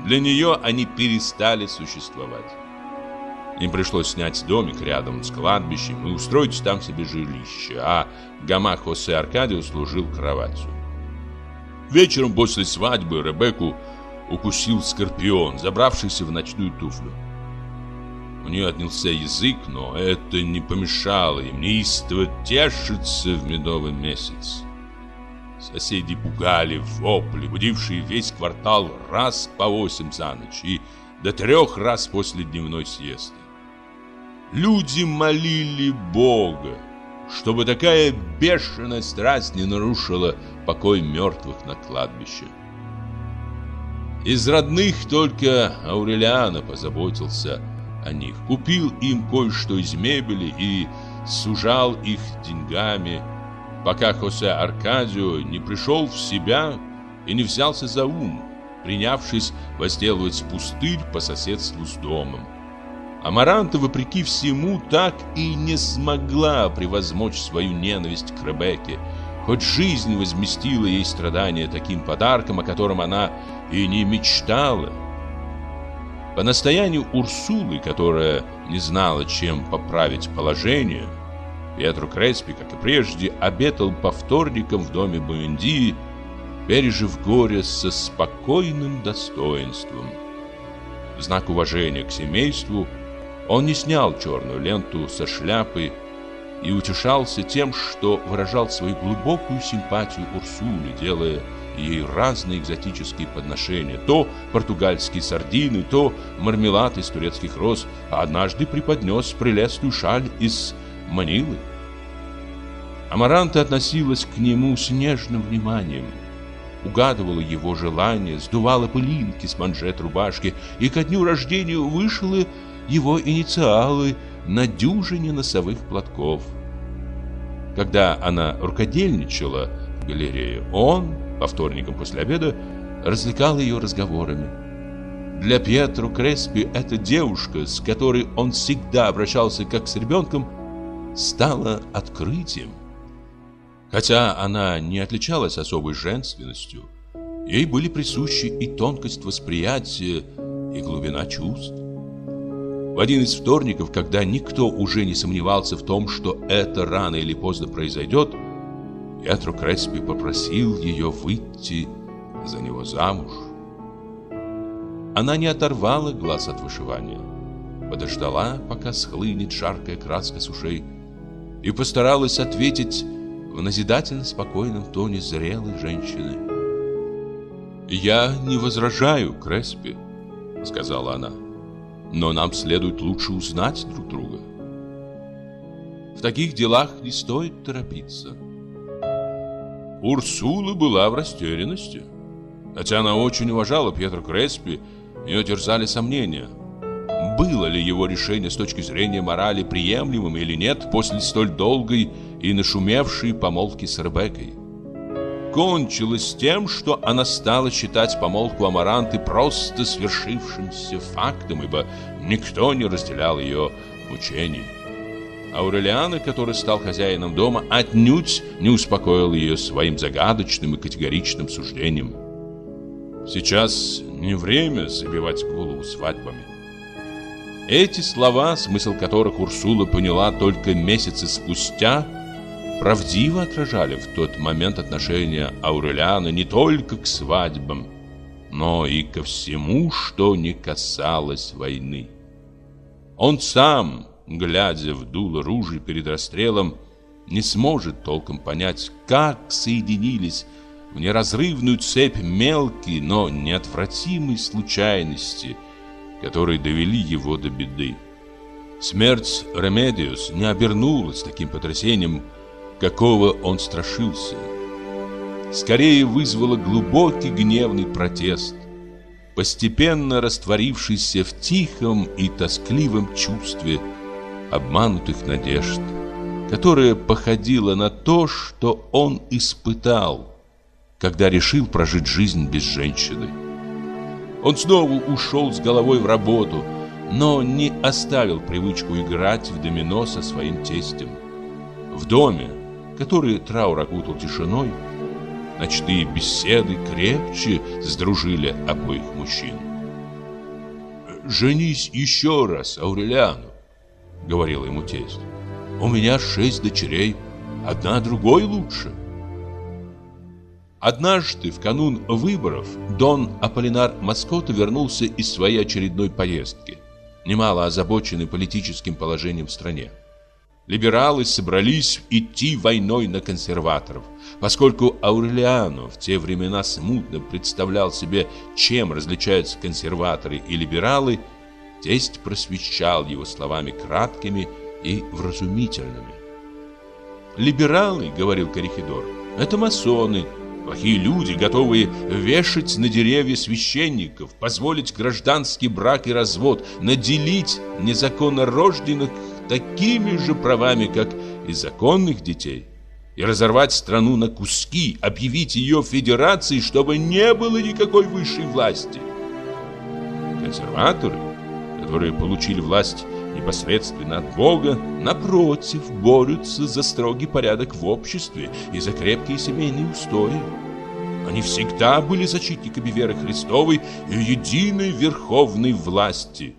Для нее они перестали существовать. Им пришлось снять домик рядом с кладбищем и устроить там себе жилище, а гамак Хосе Аркадио служил кроватью. Вечером после свадьбы Ребекку укусил скорпион, забравшийся в ночную туфлю. У нее отнялся язык, но это не помешало им неистово тешиться в медовый месяц. Соседи пугали вопли, будившие весь квартал раз по восемь за ночь и до трех раз после дневной съезды. Люди молили Бога, чтобы такая бешеная страсть не нарушила покой мертвых на кладбище. Из родных только Аурелиана позаботился о них, купил им кое-что из мебели и сужал их деньгами, пока Хосе Аркадио не пришел в себя и не взялся за ум, принявшись возделывать пустырь по соседству с домом. Амаранта, вопреки всему, так и не смогла превозмочь свою ненависть к Ребекке, хоть жизнь возместила ей страдания таким подарком, о котором она и не мечтала. По настоянию Урсулы, которая не знала, чем поправить положение, Петру Креспи, как и прежде, обетал по вторникам в доме Буэндии, пережив горе со спокойным достоинством. В знак уважения к семейству – он не снял черную ленту со шляпы и утешался тем, что выражал свою глубокую симпатию Урсуле, делая ей разные экзотические подношения. То португальские сардины, то мармелад из турецких роз, а однажды преподнес прелестную шаль из Манилы. Амаранта относилась к нему с нежным вниманием, угадывала его желания, сдувала пылинки с манжет рубашки и ко дню рождения вышла его инициалы на дюжине носовых платков. Когда она рукодельничала в галерее, он, по вторникам после обеда, развлекал ее разговорами. Для Пьетро Креспи эта девушка, с которой он всегда обращался как с ребенком, стала открытием. Хотя она не отличалась особой женственностью, ей были присущи и тонкость восприятия, и глубина чувств. В один из вторников, когда никто уже не сомневался в том, что это рано или поздно произойдет, Петро Креспи попросил ее выйти за него замуж. Она не оторвала глаз от вышивания, подождала, пока схлынет жаркая краска с ушей, и постаралась ответить в назидательно спокойном тоне зрелой женщины. «Я не возражаю, Креспи», — сказала она но нам следует лучше узнать друг друга. В таких делах не стоит торопиться. Урсула была в растерянности. Хотя она очень уважала Пьетро Креспи, ее терзали сомнения. Было ли его решение с точки зрения морали приемлемым или нет после столь долгой и нашумевшей помолвки с Ребеккой? Кончилось тем, что она стала считать помолвку Амаранты просто свершившимся фактом, ибо никто не разделял ее мучений. Аурелиана, который стал хозяином дома, отнюдь не успокоил ее своим загадочным и категоричным суждением. Сейчас не время забивать голову свадьбами. Эти слова, смысл которых Урсула поняла только месяцы спустя, правдиво отражали в тот момент отношения Аурелиана не только к свадьбам, но и ко всему, что не касалось войны. Он сам, глядя в дуло ружья перед расстрелом, не сможет толком понять, как соединились в неразрывную цепь мелкие, но неотвратимые случайности, которые довели его до беды. Смерть Ремедиос не обернулась таким потрясением, какого он страшился. Скорее вызвало глубокий гневный протест, постепенно растворившийся в тихом и тоскливом чувстве обманутых надежд, которое походило на то, что он испытал, когда решил прожить жизнь без женщины. Он снова ушел с головой в работу, но не оставил привычку играть в домино со своим тестем. В доме, который траур окутал тишиной, ночные беседы крепче сдружили обоих мужчин. женись еще раз, Аурелиану, говорил ему тесть. У меня шесть дочерей, одна другой лучше. Однажды, в канун выборов, Дон Аполлинар Маскотто вернулся из своей очередной поездки, немало озабоченный политическим положением в стране. Либералы собрались идти войной на консерваторов, поскольку Аурелиано в те времена смутно представлял себе, чем различаются консерваторы и либералы, тесть просвещал его словами краткими и вразумительными. «Либералы, — говорил Корихидор, — это масоны, Плохие люди, готовые вешать на деревья священников, позволить гражданский брак и развод, наделить незаконно рожденных такими же правами, как и законных детей, и разорвать страну на куски, объявить ее федерацией, чтобы не было никакой высшей власти. Консерваторы, которые получили власть непосредственно от Бога, напротив, борются за строгий порядок в обществе и за крепкие семейные устои. Они всегда были защитниками веры Христовой и единой верховной власти.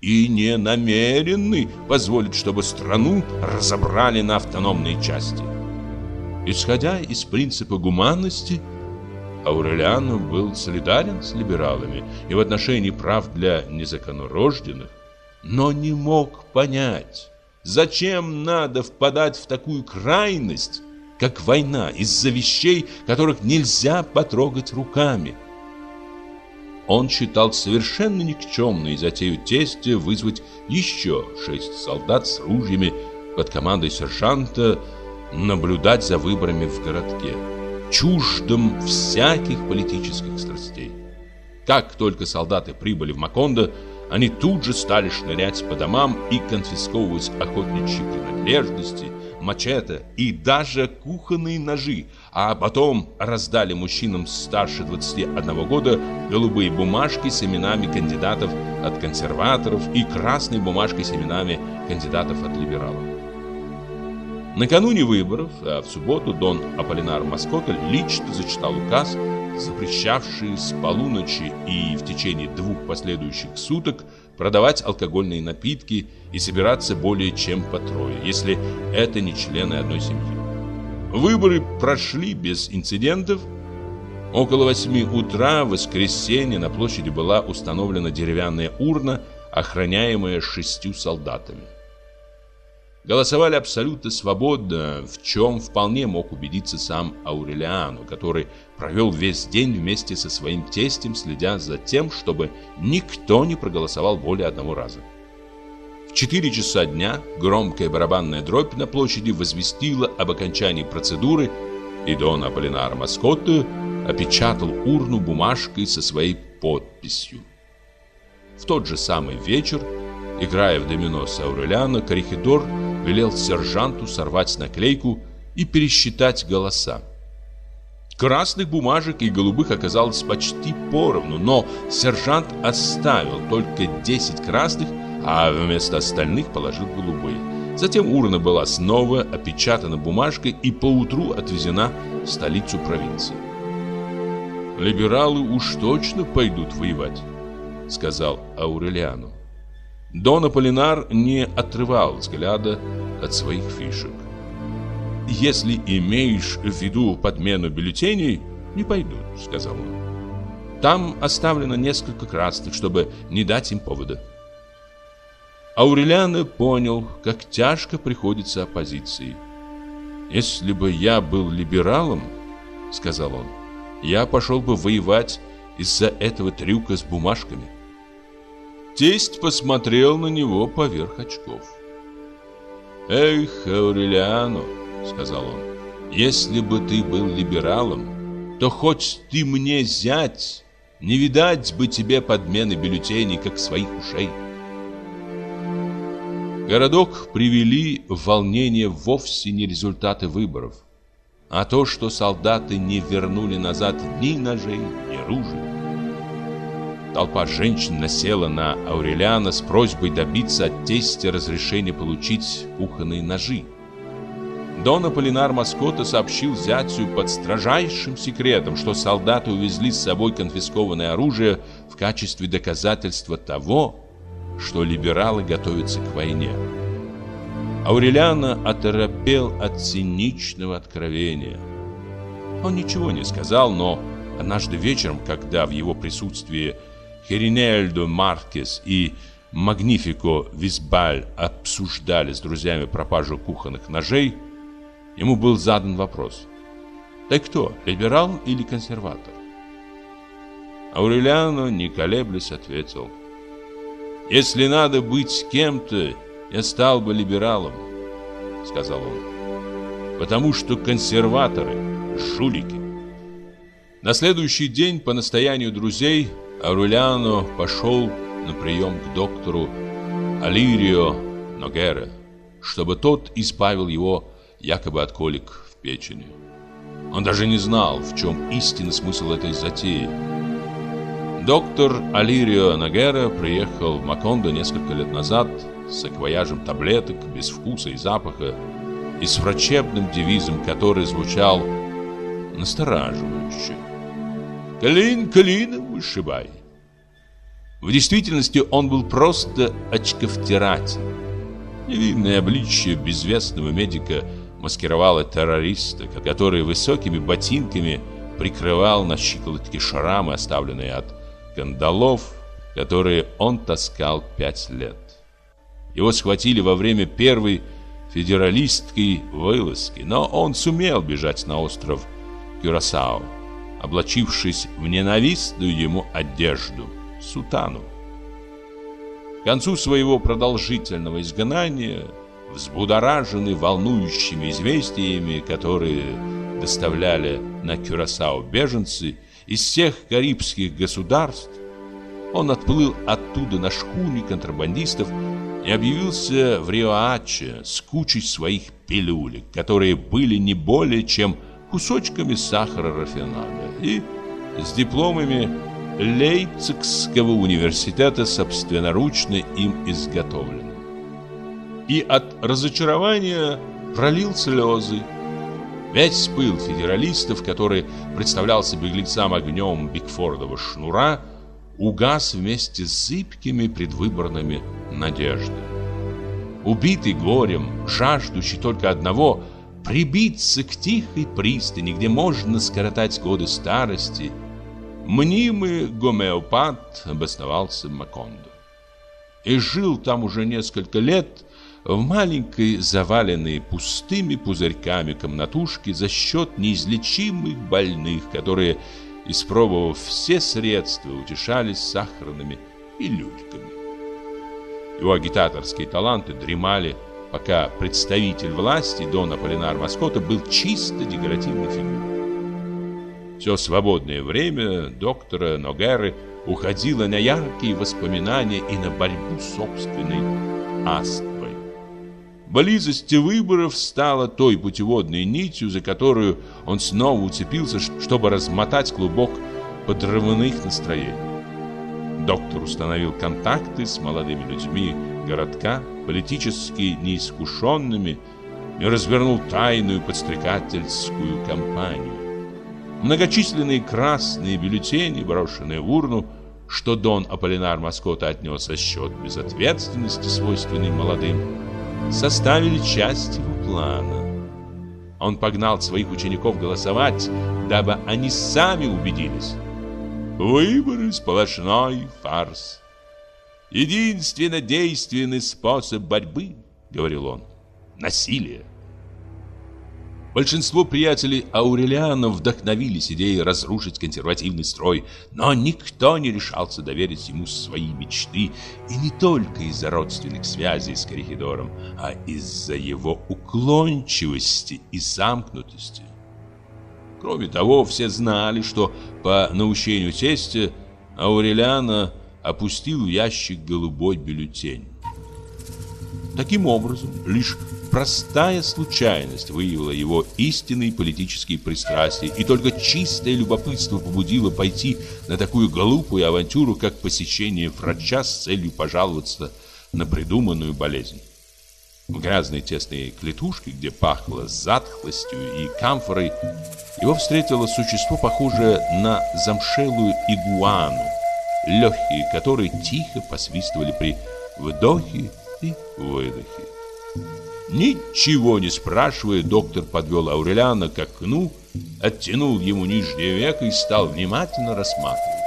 И не намерены позволить, чтобы страну разобрали на автономные части. Исходя из принципа гуманности, Аурелиано был солидарен с либералами и в отношении прав для незаконнорожденных, но не мог понять, зачем надо впадать в такую крайность, как война из-за вещей, которых нельзя потрогать руками. Он считал совершенно никчемной затею тестя вызвать еще шесть солдат с ружьями под командой сержанта наблюдать за выборами в городке, чуждым всяких политических страстей. Как только солдаты прибыли в Макондо, они тут же стали шнырять по домам и конфисковывать охотничьи принадлежности, мачете и даже кухонные ножи, а потом раздали мужчинам старше 21 года голубые бумажки с именами кандидатов от консерваторов и красной бумажкой с именами кандидатов от либералов. Накануне выборов, а в субботу Дон Аполлинар Маскота лично зачитал указ, запрещавший с полуночи и в течение двух последующих суток продавать алкогольные напитки и собираться более чем по трое, если это не члены одной семьи. Выборы прошли без инцидентов. Около восьми утра в воскресенье на площади была установлена деревянная урна, охраняемая шестью солдатами. Голосовали абсолютно свободно, в чем вполне мог убедиться сам Аурелиану, который провел весь день вместе со своим тестем, следя за тем, чтобы никто не проголосовал более одного раза. В 4 часа дня громкая барабанная дробь на площади возвестила об окончании процедуры, и Дон Аполлинар Маскотто опечатал урну бумажкой со своей подписью. В тот же самый вечер, играя в домино с Аурелиано, Корихидор велел сержанту сорвать наклейку и пересчитать голоса. Красных бумажек и голубых оказалось почти поровну, но сержант оставил только 10 красных, а вместо остальных положил голубые. Затем урна была снова опечатана бумажкой и поутру отвезена в столицу провинции. «Либералы уж точно пойдут воевать», — сказал Аурелиану. Дон Аполлинар не отрывал взгляда от своих фишек. «Если имеешь в виду подмену бюллетеней, не пойдут», — сказал он. «Там оставлено несколько красных, чтобы не дать им повода». Аурелиано понял, как тяжко приходится оппозиции. «Если бы я был либералом, — сказал он, — я пошел бы воевать из-за этого трюка с бумажками». Тесть посмотрел на него поверх очков. «Эх, Аурелиано», — сказал он, — «если бы ты был либералом, то хоть ты мне зять, не видать бы тебе подмены бюллетеней, как своих ушей». Городок привели в волнение вовсе не результаты выборов, а то, что солдаты не вернули назад ни ножей, ни ружей. Толпа женщин насела на Аурелиана с просьбой добиться от тестя разрешения получить кухонные ножи. Дон Аполлинар Маскота сообщил зятю под строжайшим секретом, что солдаты увезли с собой конфискованное оружие в качестве доказательства того, что либералы готовятся к войне. Аурелиано оторопел от циничного откровения. Он ничего не сказал, но однажды вечером, когда в его присутствии Херинельдо Маркес и Магнифико Висбаль обсуждали с друзьями пропажу кухонных ножей, ему был задан вопрос. «Ты кто, либерал или консерватор?» Аурелиано, не колеблясь, ответил. «Если надо быть кем-то, я стал бы либералом», — сказал он. «Потому что консерваторы — жулики». На следующий день, по настоянию друзей, Аурелиано пошел на прием к доктору Алирио Ногере, чтобы тот избавил его якобы от колик в печени. Он даже не знал, в чем истинный смысл этой затеи. Доктор Алирио Нагера приехал в Макондо несколько лет назад с акваяжем таблеток, без вкуса и запаха, и с врачебным девизом, который звучал настораживающе. «Клин клином вышибай!» В действительности он был просто очковтиратель. Невинное обличие безвестного медика маскировало террориста, который высокими ботинками прикрывал на щиколотке шрамы, оставленные от кандалов, которые он таскал пять лет. Его схватили во время первой федералистской вылазки, но он сумел бежать на остров Кюрасао, облачившись в ненавистную ему одежду – сутану. К концу своего продолжительного изгнания, взбудораженный волнующими известиями, которые доставляли на Кюрасао беженцы – из всех карибских государств, он отплыл оттуда на шхуне контрабандистов и объявился в Риоаче с кучей своих пилюлек, которые были не более чем кусочками сахара рафинада и с дипломами Лейпцигского университета собственноручно им изготовленным. И от разочарования пролил слезы, Весь пыл федералистов, который представлялся беглецам огнем Бигфордова шнура, угас вместе с зыбкими предвыборными надеждами. Убитый горем, жаждущий только одного – прибиться к тихой пристани, где можно скоротать годы старости, мнимый гомеопат обосновался в Макондо. И жил там уже несколько лет, в маленькой, заваленной пустыми пузырьками комнатушке за счет неизлечимых больных, которые, испробовав все средства, утешались сахарными и люльками. Его агитаторские таланты дремали, пока представитель власти, Дон Аполлинар Маскота, был чисто декоративной фигурой. Все свободное время доктора Ногеры уходило на яркие воспоминания и на борьбу собственной астмой. Близость выборов стала той путеводной нитью, за которую он снова уцепился, чтобы размотать клубок подрывных настроений. Доктор установил контакты с молодыми людьми городка, политически неискушенными, и развернул тайную подстрекательскую кампанию. Многочисленные красные бюллетени, брошенные в урну, что Дон Аполлинар Маскота отнес со счет безответственности, свойственной молодым, составили часть его плана. Он погнал своих учеников голосовать, дабы они сами убедились. Выборы – сплошной фарс. Единственно действенный способ борьбы, говорил он, насилие. Большинство приятелей Аурелиана вдохновились идеей разрушить консервативный строй, но никто не решался доверить ему свои мечты, и не только из-за родственных связей с Корихидором, а из-за его уклончивости и замкнутости. Кроме того, все знали, что по наущению тестя Аурелиана опустил в ящик голубой бюллетень. Таким образом, лишь простая случайность выявила его истинные политические пристрастия, и только чистое любопытство побудило пойти на такую глупую авантюру, как посещение врача с целью пожаловаться на придуманную болезнь. В грязной тесной клетушке, где пахло затхлостью и камфорой, его встретило существо, похожее на замшелую игуану, легкие, которые тихо посвистывали при вдохе и выдохе. Ничего не спрашивая, доктор подвел Аурелиана к окну, оттянул ему нижнее веко и стал внимательно рассматривать.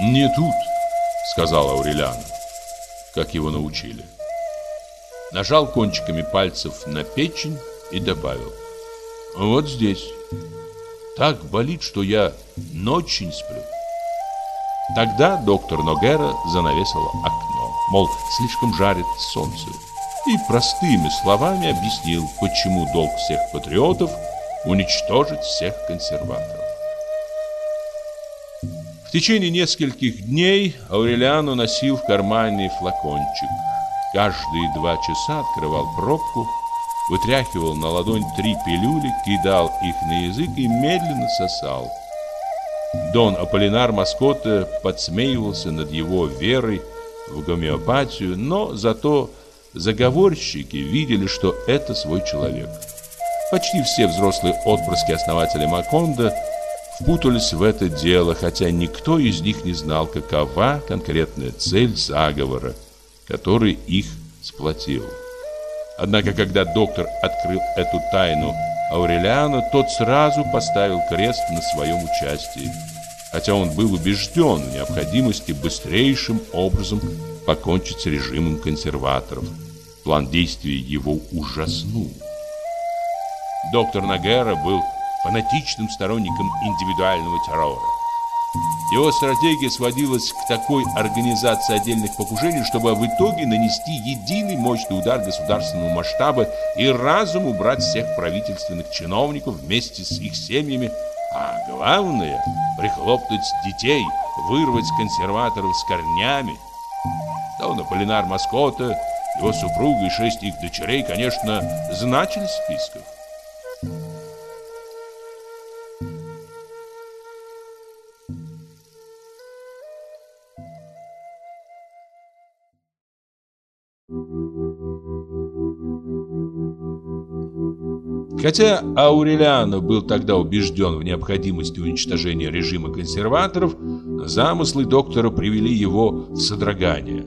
«Не тут», — сказал Аурелиан, как его научили. Нажал кончиками пальцев на печень и добавил. «Вот здесь. Так болит, что я ночи не сплю». Тогда доктор Ногера занавесил окно, мол, слишком жарит солнце, и простыми словами объяснил, почему долг всех патриотов уничтожить всех консерваторов. В течение нескольких дней Аурелиано носил в кармане флакончик. Каждые два часа открывал пробку, вытряхивал на ладонь три пилюли, кидал их на язык и медленно сосал. Дон Аполлинар Маскота подсмеивался над его верой в гомеопатию, но зато заговорщики видели, что это свой человек. Почти все взрослые отпрыски основателя Маконда впутались в это дело, хотя никто из них не знал, какова конкретная цель заговора, который их сплотил. Однако, когда доктор открыл эту тайну Аурелиану, тот сразу поставил крест на своем участии, хотя он был убежден в необходимости быстрейшим образом покончить с режимом консерваторов. План действий его ужаснул. Доктор Нагера был фанатичным сторонником индивидуального террора. Его стратегия сводилась к такой организации отдельных покушений, чтобы в итоге нанести единый мощный удар государственного масштаба и разом убрать всех правительственных чиновников вместе с их семьями, а главное – прихлопнуть детей, вырвать консерваторов с корнями. Дон Аполлинар Маскота, его супруга и шесть их дочерей, конечно, значились в списках. Хотя Аурелиано был тогда убежден в необходимости уничтожения режима консерваторов, замыслы доктора привели его в содрогание.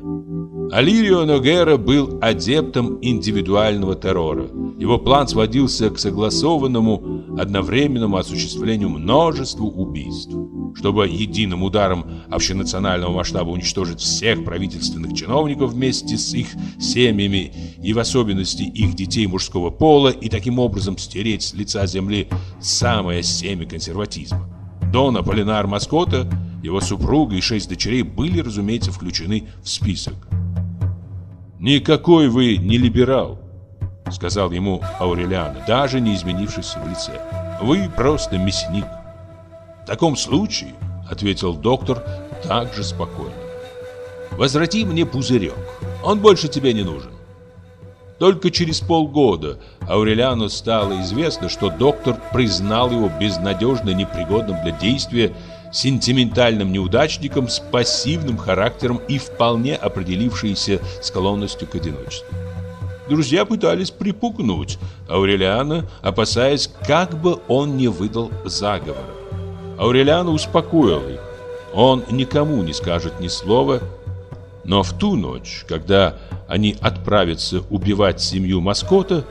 Алирио Ногера был адептом индивидуального террора. Его план сводился к согласованному одновременному осуществлению множества убийств. Чтобы единым ударом общенационального масштаба уничтожить всех правительственных чиновников вместе с их семьями и в особенности их детей мужского пола и таким образом стереть с лица земли самое семя консерватизма. Дон Аполлинар Маскота, его супруга и шесть дочерей были, разумеется, включены в список. «Никакой вы не либерал», — сказал ему Аурелиано, даже не изменившись в лице. «Вы просто мясник». «В таком случае», — ответил доктор также спокойно, «возврати мне пузырек, он больше тебе не нужен». Только через полгода Аурелиану стало известно, что доктор признал его безнадежно непригодным для действия сентиментальным неудачником с пассивным характером и вполне определившейся склонностью к одиночеству. Друзья пытались припугнуть Аурелиана, опасаясь, как бы он не выдал заговора. Аурелиан успокоил их. Он никому не скажет ни слова, но в ту ночь, когда они отправятся убивать семью маскота,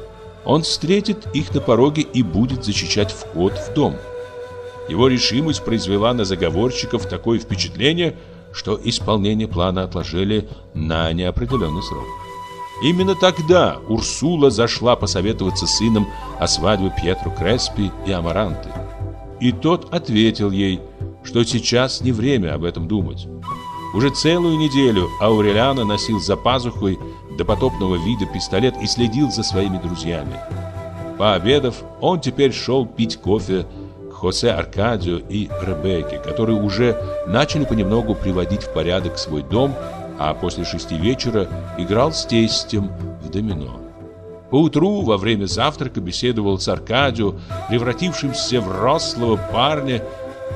он встретит их на пороге и будет защищать вход в дом. Его решимость произвела на заговорщиков такое впечатление, что исполнение плана отложили на неопределенный срок. Именно тогда Урсула зашла посоветоваться с сыном о свадьбе Пьетро Креспи и Амаранты. И тот ответил ей, что сейчас не время об этом думать. Уже целую неделю Аурелиано носил за пазухой допотопного вида пистолет и следил за своими друзьями. Пообедав, он теперь шел пить кофе Хосе Аркадио и Ребекке, которые уже начали понемногу приводить в порядок свой дом, а после шести вечера играл с тестем в домино. Поутру во время завтрака беседовал с Аркадио, превратившимся в рослого парня,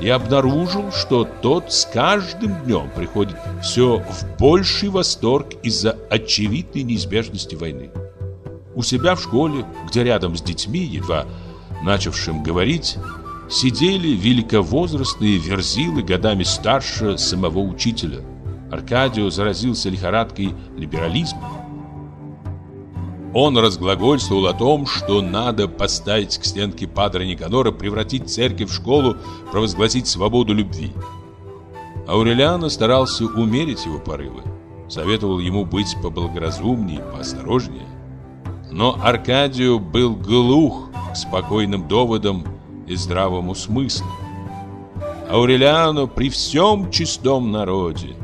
и обнаружил, что тот с каждым днем приходит все в больший восторг из-за очевидной неизбежности войны. У себя в школе, где рядом с детьми, едва начавшим говорить, сидели великовозрастные верзилы годами старше самого учителя. Аркадио заразился лихорадкой либерализма. Он разглагольствовал о том, что надо поставить к стенке Падре Никанора, превратить церковь в школу, провозгласить свободу любви. Аурелиано старался умерить его порывы, советовал ему быть поблагоразумнее, поосторожнее. Но Аркадио был глух к спокойным доводам и здравому смыслу. Аурелиано при всем чистом народе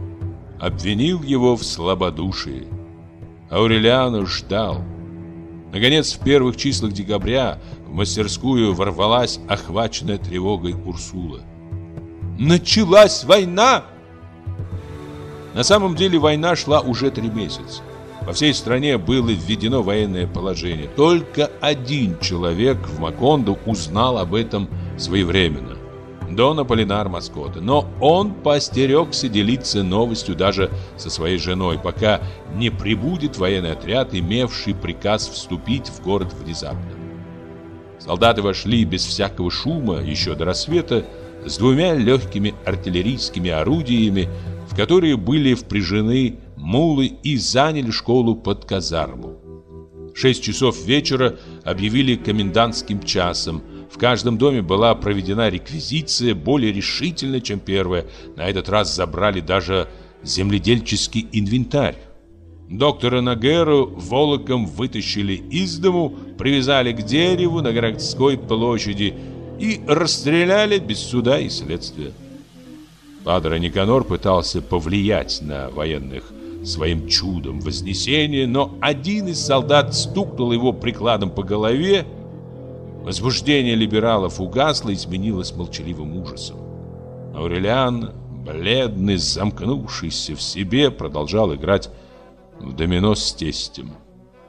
обвинил его в слабодушии. Аурелиано ждал. Наконец, в первых числах декабря в мастерскую ворвалась охваченная тревогой Урсула. «Началась война!» На самом деле война шла уже три месяца. По всей стране было введено военное положение. Только один человек в Макондо узнал об этом своевременно. Дон Аполлинар Маскота. Но он постерегся делиться новостью даже со своей женой, пока не прибудет военный отряд, имевший приказ вступить в город внезапно. Солдаты вошли без всякого шума еще до рассвета с двумя легкими артиллерийскими орудиями, в которые были впряжены мулы и заняли школу под казарму. Шесть часов вечера объявили комендантским часом. В каждом доме была проведена реквизиция более решительно, чем первая. На этот раз забрали даже земледельческий инвентарь. Доктора Нагеру волоком вытащили из дому, привязали к дереву на городской площади и расстреляли без суда и следствия. Падре Никанор пытался повлиять на военных своим чудом вознесения, но один из солдат стукнул его прикладом по голове. Возбуждение либералов угасло и сменилось молчаливым ужасом. Аурелиан, бледный, замкнувшийся в себе, продолжал играть в домино с тестем.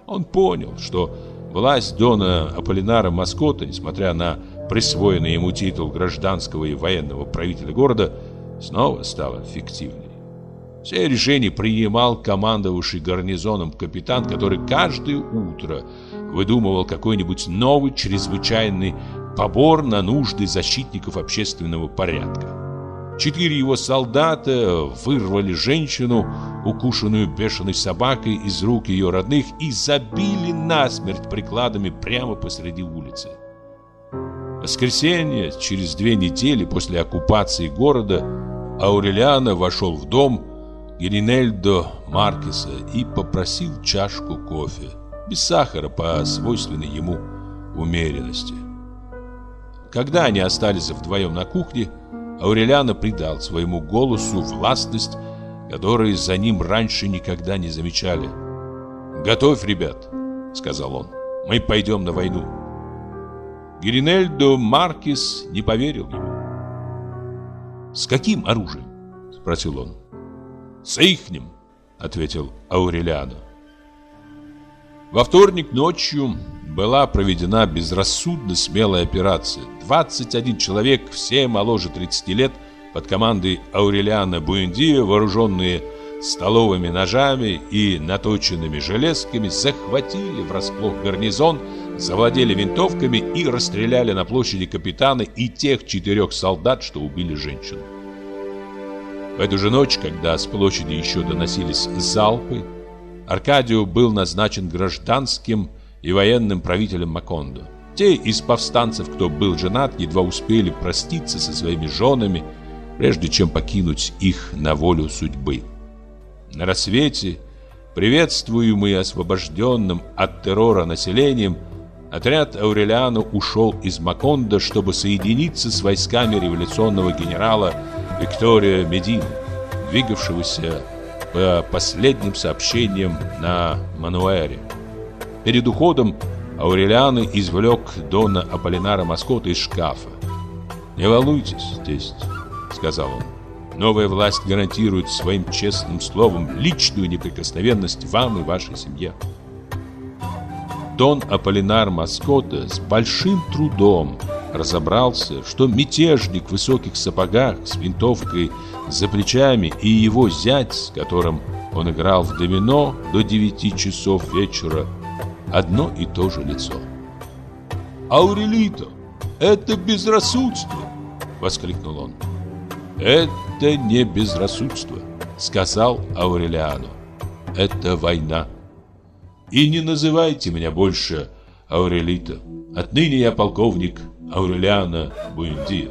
Он понял, что власть Дона Аполлинара Маскота, несмотря на присвоенный ему титул гражданского и военного правителя города, снова стала фиктивной. Все решения принимал командовавший гарнизоном капитан, который каждое утро выдумывал какой-нибудь новый чрезвычайный побор на нужды защитников общественного порядка. Четыре его солдата вырвали женщину, укушенную бешеной собакой, из рук ее родных и забили насмерть прикладами прямо посреди улицы. Воскресенье, через две недели после оккупации города, Аурелиано вошел в дом Геринельдо Маркеса и попросил чашку кофе, без сахара по свойственной ему умеренности. Когда они остались вдвоем на кухне, Аурелиано придал своему голосу властность, которую за ним раньше никогда не замечали. «Готовь, ребят», — сказал он, — «мы пойдем на войну». Геринельдо Маркес не поверил ему. «С каким оружием?» — спросил он. «С ихним», — ответил Аурелиано. Во вторник ночью была проведена безрассудно смелая операция. 21 человек, все моложе 30 лет, под командой Аурелиана Буэндио, вооруженные столовыми ножами и наточенными железками, захватили врасплох гарнизон, завладели винтовками и расстреляли на площади капитана и тех четырех солдат, что убили женщину. В эту же ночь, когда с площади еще доносились залпы, Аркадио был назначен гражданским и военным правителем Макондо. Те из повстанцев, кто был женат, едва успели проститься со своими женами, прежде чем покинуть их на волю судьбы. На рассвете, приветствуемый освобожденным от террора населением, отряд Аурелиано ушел из Макондо, чтобы соединиться с войсками революционного генерала Виктория Медин, двигавшегося по последним сообщениям на Мануэре. Перед уходом Аурелианы извлек Дона Аполлинара Маскота из шкафа. «Не волнуйтесь, тесть», — сказал он. «Новая власть гарантирует своим честным словом личную неприкосновенность вам и вашей семье». Дон Аполлинар Маскота с большим трудом разобрался, что мятежник в высоких сапогах с винтовкой за плечами и его зять, с которым он играл в домино до 9 часов вечера, одно и то же лицо. «Аурелито!» Это безрассудство!» — воскликнул он. «Это не безрассудство», — сказал Аурелиану. «Это война. И не называйте меня больше Аурелита. Отныне я полковник Аурелиана Буэндио.